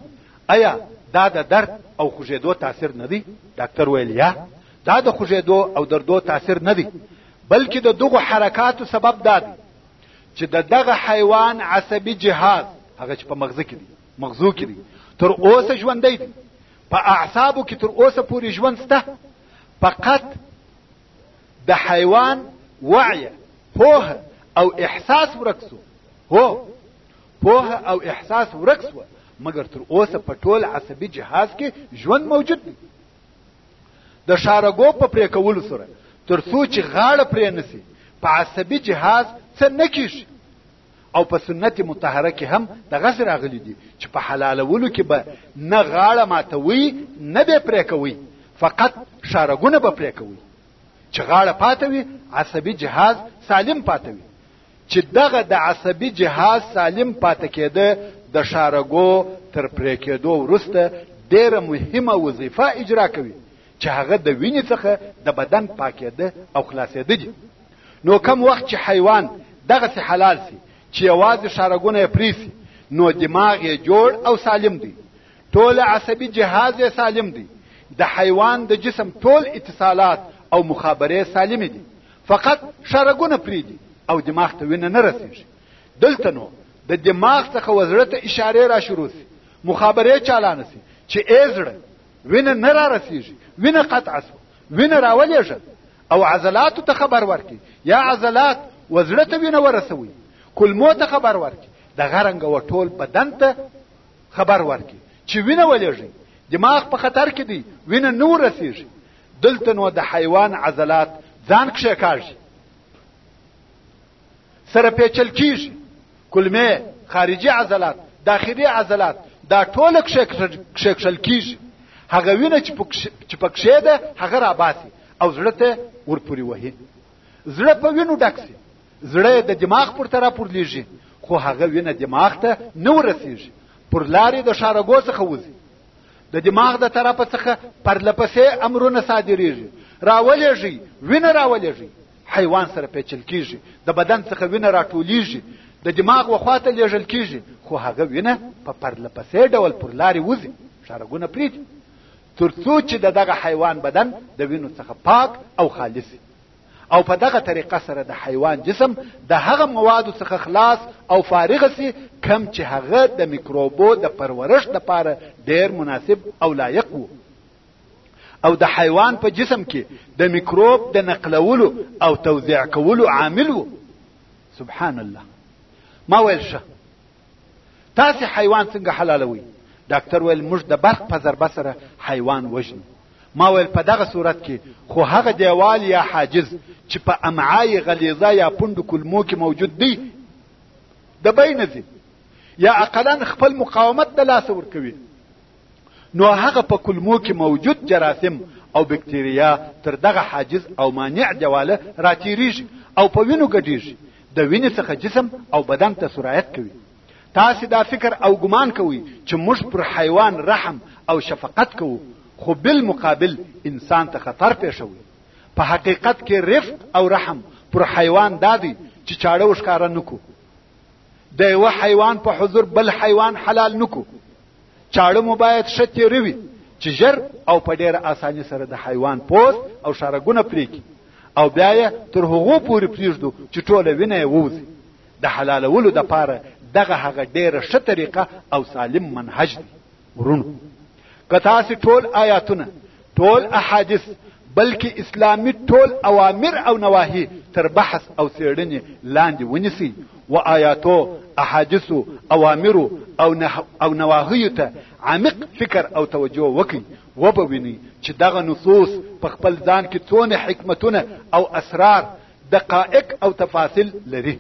ایا دا د درد او خوږېدو تاثیر نه دی ډاکټر ویل یا دا د خوږېدو او دردو تاثیر نه دی بلکې د دغو حرکاتو سبب دا دی چې د دغه حیوان عصبي جهاز هغه چې په مغزه کې دی مغزو کې دی تر اوسه ژوندی دی په اعصابو کې تر اوسه پورې ژوند سته فقط د حیوان وعی پوه او احساس ورک سو هو پوه او احساس ورک سو مګر تر اوسه په ټول عصبي جهاز کې ژوند موجود دی د شارګو په پرې کولو سره تر څو چې غاړه پرې نسی په عصبي جهاز څه نه کیږي او په سنت مطهره کې هم د غسر راغلي دي چې په حلالولو کې به نه غاړه ماتوي نه به پرې کوي فقط شارګونه به پرې کوي چې غاړه پاتې وي عصبي جهاز سالم پاتې وي چې دغه د عصبي جهاز سالم پاتې کېده د شارګو تر پرې کېدو وروسته ډېره مهمه وظیفه اجرا کوي چې هغه د وینې څخه د بدن پاکېده او خلاصېده دي نو کم وخت چې حیوان دغه سي حلال سي چې یوازې شارګونه یې پرې سي نو دماغ یې جوړ او سالم دی ټول عصبي جهاز یې سالم دی د حیوان د جسم ټول اتصالات او مخابره سالمې دي فقط شارګونه پرې دي او دماغ ته وینه نه رسېږي دلته نو د دماغ څخه وزړه ته اشاره را شروع سي مخابره چالان سي چې ای زړه وینه نه را رسیږي وینه قطع شو وینه راولېږل او عضلاتو ته خبر ورکړي یا عضلات وزړه ته وینه ورسوي کلمو ته خبر ورکړي د غرنګ و ټول بدن ته خبر ورکړي چې وینه ولېږي دماغ په خطر کې دی وینه نه ورسیږي دلته نو د حیوان عضلات ځان کښې کاږي سره پیچل کیږي کلمه خارجي عضلات داخلي عضلات دا ټول کښکشل کیږي هغه وینه چې پکښې ده هغه راباسي او زړه ته ورپوري وهي زړه په وینو ډک سي زړه د دماغ پر طرف ورلیږي خو هغه وینه دماغ ته نه ورسیږي پر لارې د شارګو څخه وځي د دماغ د طرف څخه پرلپسې امرونه صادریږي راولېږي وینه راولېږي حیوان سره پیچل کیږي د بدن څخه وینه راټولیږي د دماغ وخواته لیږل کیږي خو هغه وینه په پرله پسې ډول پر لارې وځي شارګونه پریږدي ترڅو چې د دغه حیوان بدن د وینو څخه پاک او خالص او په دغه طریقه سره د حیوان جسم د هغه موادو څخه خلاص او فارغ سي کم چې هغه د میکروبو د پرورش لپاره ډیر مناسب او لایق وو او د حیوان په جسم کې د میکروب د نقلولو او توزیع کولو عامل وو سبحان الله ما ویل شه تاسو حیوان څنګه حلالوي ډاکټر ویل موږ د برق په ضربه سره حیوان وژنو ما ویل په دغه صورت کې خو هغه دیوال یا حاجز چې په امعای غلیظه یا پوندو کلمو کې موجود دی د بینځي یا اقلا خپل مقاومت د لاسه ورکوي نو هغه په کلمو کې موجود جراثیم او بکتریا تر دغه حاجز او مانع دیواله راتیریږي او په وینو ګډیږي د وینې څخه جسم او بدن ته سرایت کوي تاسو دا فکر او ګمان کوئ چې موږ پر حیوان رحم او شفقت کوو خو بل مقابل انسان ته خطر پیښوي په حقیقت کې رفق او رحم پر حیوان دادی چې چاړه وښکاره نکو د یو حیوان په حضور بل حیوان حلال نکو چاړه مو باید ښه تیروي چې ژر او په ډیره اساني سره د حیوان پوست او شارګونه پرې کړي او بیا یې تر هغو پورې پرېږدو چې ټوله وینه یې ووځي د حلالولو دپاره دغه هغه ډیره ښه طریقه او سالم منهج دی ورونو کتا سي ټول آیاتونه ټول احادیث بلکې اسلامي ټول اوامر او نواهی تر بحث او څېړنې لاندې ونیسي و آیاتو احادیثو اوامرو او او نواهیو ته عمیق فکر او توجه وکړي وبه ویني چې دغه نصوص په خپل ځان کې څونه حکمتونه او اسرار دقائق او تفاصیل لري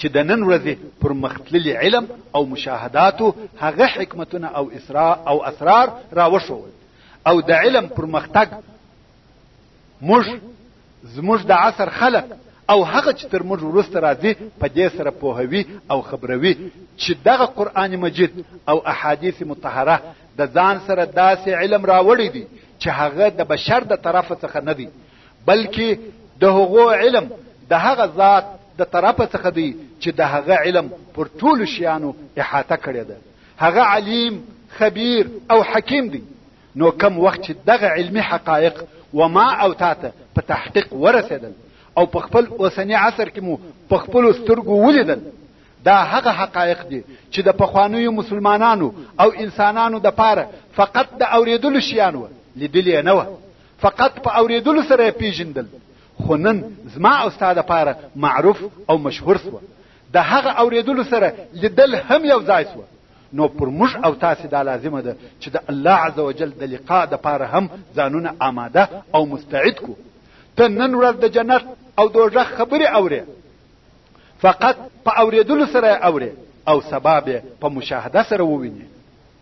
چې د نن ورځې پر مختللي علم او مشاهداتو هغه حکمتونه او اسرا او اسرار راوښول او د علم پر مختګ موږ زموږ د عصر خلق او هغه چې تر موږ وروسته راځي په دې سره پوهوي او خبروي چې دغه قرآن مجید او احادیث مطهره د ځان سره داسې علم راوړی دی چې هغه د بشر د طرفه څخه نه دی بلکې د هغو علم د هغه ذات د طرفه څخه دی چې د هغه علم پر ټولو شیانو احاطه کړې ده هغه علیم خبیر او حکیم دی نو کم وخت چې دغه علمي حقایق و ما او تاته په تحقیق ورسېدل او په خپل اوسنی عصر کې مو په خپل سترګو ولیدل دا هغه حقایق دي چې د پخوانیو مسلمانانو او انسانانو د پاره فقط د اوریدلو شیان و لیدلې نه و فقط په اوریدلو سره یې پیژندل خو نن زما او ستا لپاره معروف او مشهور سوه د هغه اوریدلو سره لیدل هم یو ځای سوه نو پر موږ او تاسې دا لازمه ده چې د الله عز وجل د لقاء د پاره هم ځانونه آماده او مستعد کو ته نن ورځ د جنت او دوژخ خبرې اورې فقط په اوریدلو سره اورې او سبا په مشاهده سره ووینې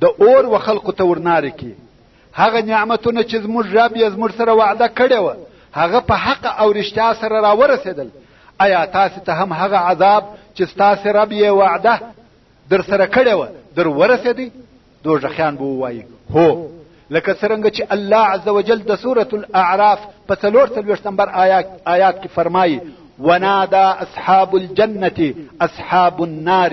د اور و خلقو ته ورنارې کې هغه نعمتونه چې زموږ رب یې زموږ سره وعده کړې وه هغه په حق او رښتیا سره راورسېدل ایا تاسو ته هم هغه عذاب چې ستاسو رب یې وعده در سره کړې وه در ورسېدی دوژخیان به ووایي هو لکه څرنګه چې الله عز وجل د سورة الاعراف په څلور څلوېښت نمبر آیات, آیات کې فرمایي ونادا اصحاب الجنة اصحاب النار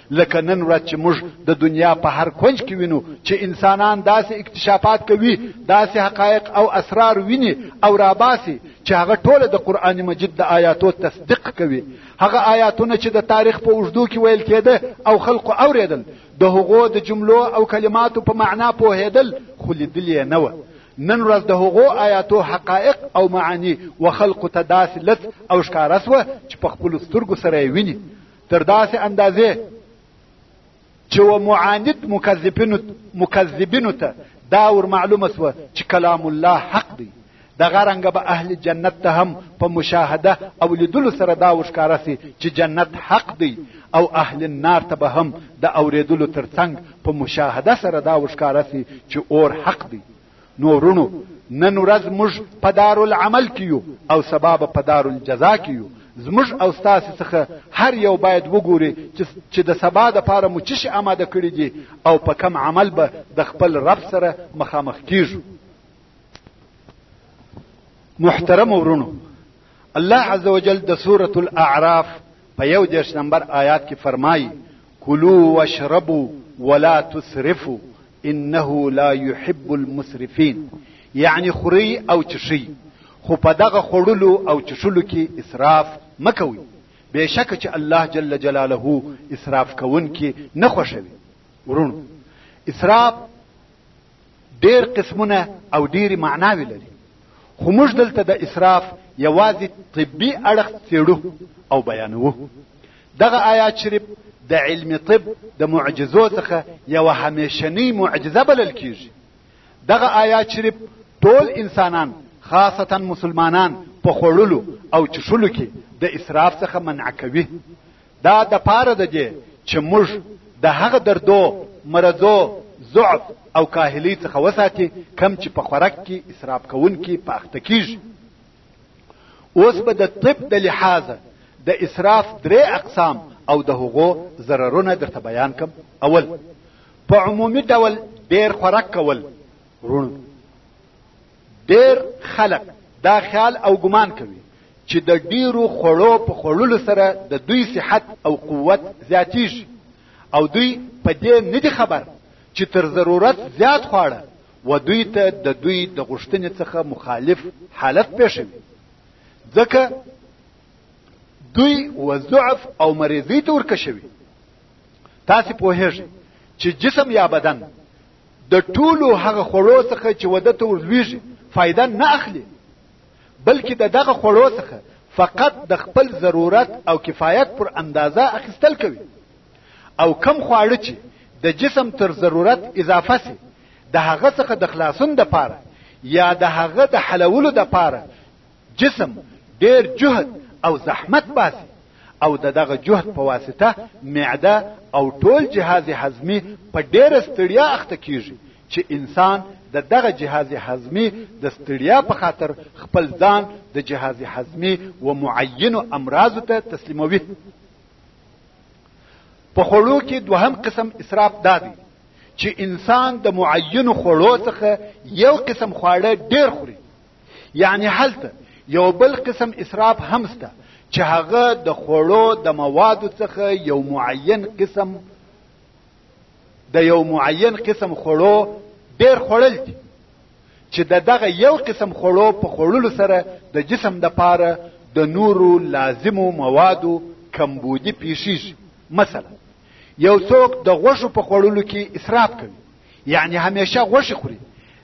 لکه نن ورځ چې موږ د دنیا په هر کونج کې وینو چې انسانان داسې اکتشافات کوي داسې حقایق او اسرار ویني او راباسي چې هغه ټوله د قرآن مجید د آیاتو تصدیق کوي هغه آیاتونه چې د تاریخ په اوږدو کې ویل کېده او خلقو اوریدل د هغو د جملو او کلماتو په معنا پوهېدل خو لیدل یې نه وه نن ورځ د هغو آیاتو حقایق او معانی و خلقو ته داسې لڅ او ښکاره سوه چې په خپلو سترګو سره یې ویني تر داسې اندازې چې و معاند مکذبینو مکذبینو ته دا ور معلومه سوه چې کلام الله حق دی دغه رنګ به اهل جنت ته هم په مشاهده او لیدلو سره دا وښکاره سي چې جنت حق دی او اهل النار ته به هم د اوریدلو ترڅنګ په مشاهده سره دا وښکاره سي چې اور حق دی نو ورونو نن ورځ موږ په دارالعمل کې یو او سبا به په دارالجزا کې یو زموږ او ستاسو څخه هر یو باید وګوري چې د سبا دپاره مو څه شي اماده کړي دي او په کم عمل به د خپل رب سره مخامخ کیږو محترم ورونو الله عز وجل د سورة الاعراف په یو دېرش نمبر آیات کې فرمایي کلو واشربو ولا تسرفو انه لا يحب المسرفين یعنی خوري او چشي خو په دغه خړلو او چشلو کې اسراف مکوي بشک چې الله جل جلاله اسراف کوونکي نه خوښوي ورونو اسراف ډېر قسمونه او ډېرې معناوې لري خو موږ دلته د اسراف یوازې طبي اړخ څېړو او بیانوو دغه آیات شریف د علم طب د معجزو څخه یوه همیشنۍ معجزه بلل کیږي دغه آیات شریف ټول انسانان خاصتا مسلمانان په خوړلو او چښلو کې د اسراف څخه منع کوي دا د پاره د دې چې موږ د هغه دردو مرضو ضعف او کاهلی څخه وساتي کم چې په خوراک کې اسراف کوونکي په اخته کیږي اوس به د طب د لحاظه د اسراف درې اقسام او د هغو ضررونه درته بیان کم اول په عمومي ډول ډیر خوراک کول رونو ډېر خلک دا خیال او ګمان کوي چې د ډیرو خوړو په خوړلو سره د دوی صحت او قوت زیاتیږي او دوی په دې نه دي خبر چې تر ضرورت زیات خواړه و دوی ته د دوی د غوښتنې څخه مخالف حالت پېښوي ځکه دوی و ضعف او مریضۍ ته ورکشوي تاسو پوهیږئ چې جسم یا بدن د ټولو هغه خوړو څخه چې وده ته ورلویږي فایده نه اخلي بلکې د دغه خوړو څخه فقط د خپل ضرورت او کفایت پر اندازه اخیستل کوي او کم خواړه چې د جسم تر ضرورت اضافه سي د هغه څخه د خلاصون د پاره یا د هغه د حلولو د پاره جسم ډیر جهد او زحمت باسي او د دغه جهد په واسطه معده او ټول جهاز هضمي په ډیره ستړیا اخته کیږي چې انسان د دغه جهاز هضمي د ستړیا په خاطر خپل ځان د جهاز هضمي و معینو امراضو ته تسلیموي په خوړو کې دوهم قسم اسراف دا دی چې انسان د معینو خوړو څخه یو قسم خواړه ډیر خوري یعنی هلته یو بل قسم اسراف هم سته چې هغه د خوړو د موادو څخه یو معین قسم د یو معین قسم خوړو ډیر خوړل دي چې د دغه یو قسم خوړو په خوړلو سره د جسم د پاره د نورو لازمو موادو کمبودی پیښیږي مثلا یو څوک د غوښو په خوړلو کې اسراف کوي یعنی همیشه غوښه خوري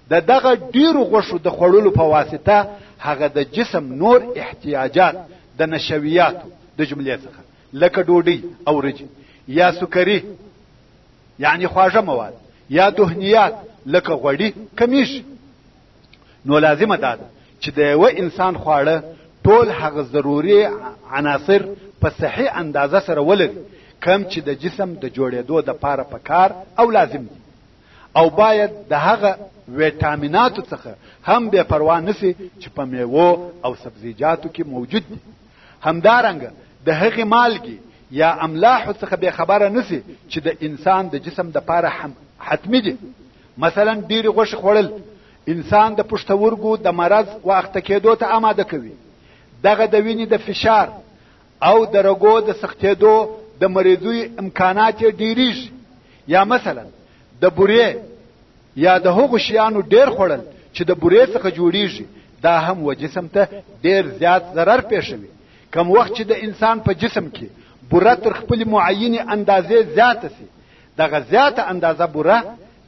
د دغه ډیرو غوښو د خوړلو په واسطه هغه د جسم نور احتیاجات د نشویاتو د جملې څخه لکه ډوډۍ او رج یا سکري یعنی خواږه مواد یا دهنیات لکه غوړي کمیږي نو لازمه ده چې د یو انسان خواړه ټول هغه ضروري عناصر په صحیح اندازه سره ولري کم چې د جسم د جوړېدو د پاره پکار او لازم دي او باید د هغه ویټامیناتو څخه هم بې پروا نسی چې په میوو او سبزیجاتو کې موجود دي همدارنګه د هغې مالګې یا املاحو څخه بې خبره نسی چې د انسان د جسم د پاره حتمی دي مثلا ډېری غوښې خوړل انسان د پښتورګو د مرض و اخته کېدو ته آماده کوي دغه د وینې د فشار او د رګو د سختېدو د مریضوي امکانات یې ډېریږي یا مثلا د بورې یا د هغو شیانو ډېر خوړل چې د بورې څخه جوړیږي دا هم و جسم ته ډېر زیات ضرر پېښوي کم وخت چې د انسان په جسم کې بوره تر خپلې معینې اندازې زیاته سي دغه زیاته اندازه بوره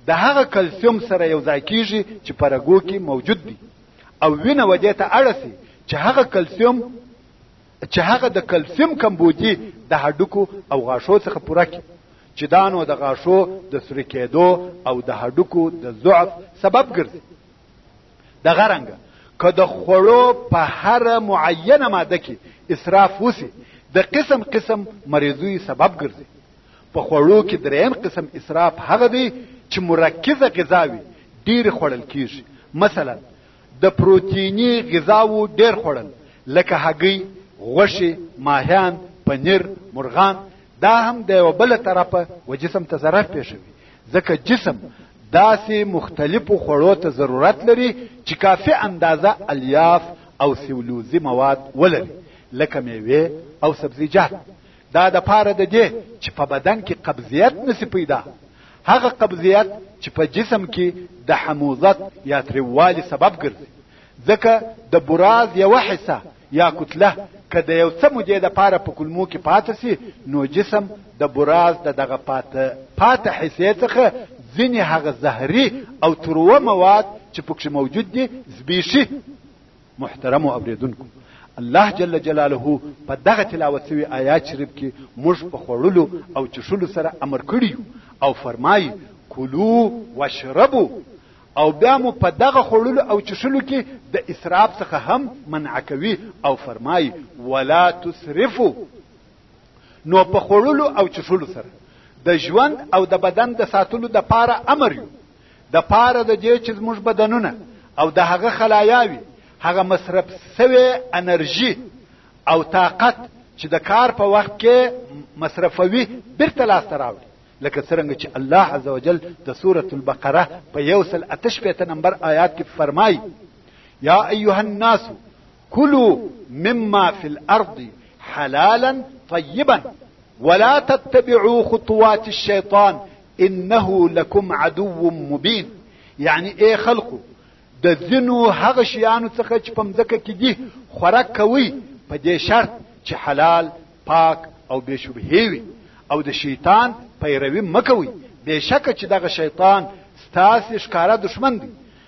د هغه کلسیوم سره یو ځای کیږي چې په رګو کې موجود دي او وینه ودې ته اړه سي چې هغه کلسیوم چې هغه د کلسیم کمبودی د هډوکو او غاښو څخه پوره کی چې دا نو د غاښو د سری کېدو او د هډوکو د ضعف سبب ګرځي د غرنګ که د خوړو په هر معینه ماده کې اسراف وسی د قسم قسم مریضوي سبب ګرځي په خوړو کې دریم قسم اسراف هغه دی چې مرکزه غذا وي ډېر خوړل کیږي مثلا د پروتیني غذاو ډېر خوړل لکه هګۍ غوښې ماهیان پنیر مرغان دا هم د یو بل طرفه و جسم ته ضرر پیښوي ځکه جسم داسې مختلفو خوړو ته ضرورت لري چې کافي اندازه الیاف او سیولوزي مواد ولري لکه میوې او سبزیجات دا د پاره د دې چې په بدن کې قبضیت نسی پیدا هغه قبضیت چې په جسم کې د حموضت یا تریوالي سبب ګرځي ځکه د براز یو حصہ یا کتله که د یو څه مودې د پاره په کلمو کې پاتې سي نو جسم د براز د دغه پاته پاته حصې څخه ځینې هغه زهري او تروه مواد چې پکې موجود دي زبیشي محترمو اوریدونکو الله جل جلاله په دغه تلاوت شوی آیات شریف کې موږ په خوړلو او چښلو سره امر کړی او فرمایي کلو واشربو او بیا مو په دغه خوړلو او چښلو کې د اسراف څخه هم منع کوي او فرمایي ولا تسرفو نو په خوړلو او چښلو سره د ژوند او د بدن د ساتلو د پاره امر یو د پاره د دې چې زموږ بدنونه او د هغه خلایاوي هغه مصرف سوی انرژي او طاقت چې د کار په وخت کې مصرفوي بیرته لاسته راوړي لکه څرنګه چې الله عز وجل د سورة البقره په یو سل اتش پیته نمبر آیات کې فرمایي یا ایها الناس کلو مما فی الارض حلالا طیبا ولا تتبعوا خطوات الشیطان انه لکم عدو مبین یعنی ای خلقو د ځینو هغه شیانو څخه چې په مځکه کې دي خوراک کوي په دې شرط چې حلال پاک او بې شبهې وي او د شیطان پیروي مه کوئ بېشکه چې دغه شیطان ستاسې ښکاره دښمن دی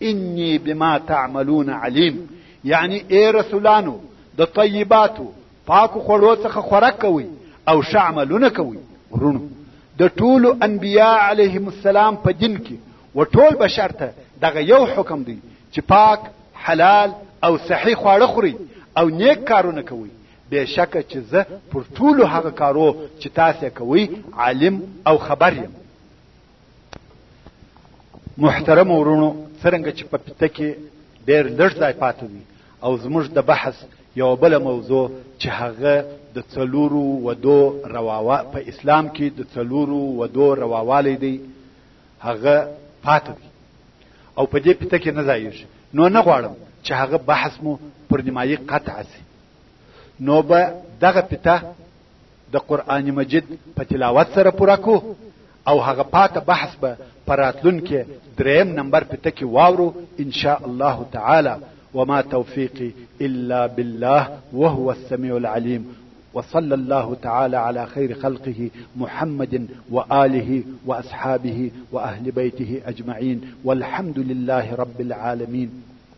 انی بما تعملون علیم یعنی ای رسولانو د طیباتو پاکو خوړو څخه خوراک کوي او ښه عملونه کوي ورونو د ټولو انبیا علیهم السلام په دین کې و ټول بشر ته دغه یو حکم دی چې پاک حلال او صحیح خواړه خوري او نیک کارونه کوي بېشکه چې زه پر ټولو هغه کارو چې تاسې کوئ عالم او خبر یم محترم ورونو څرنګه چې په پته کې ډېر لږ ځای پاتې وي او زموږ د بحث یو بل موضوع چې هغه د څلورو ودو رواوا په اسلام کې د څلورو ودو رواوالی دی هغه پاتې دی او په دې پته کې نه ځایږي نو نه غواړم چې هغه بحث مو پر نیمایي قطع سي نو به دغه پته د قران مجید په تلاوت سره پوره کو او هغه پاته بحث به پراتلون کې دریم نمبر پته کې واورو ان شاء الله تعالی وما توفيقي الا بالله وهو السميع العليم وصلى الله تعالى على خير خلقه محمد واله واصحابه واهل بيته اجمعين والحمد لله رب العالمين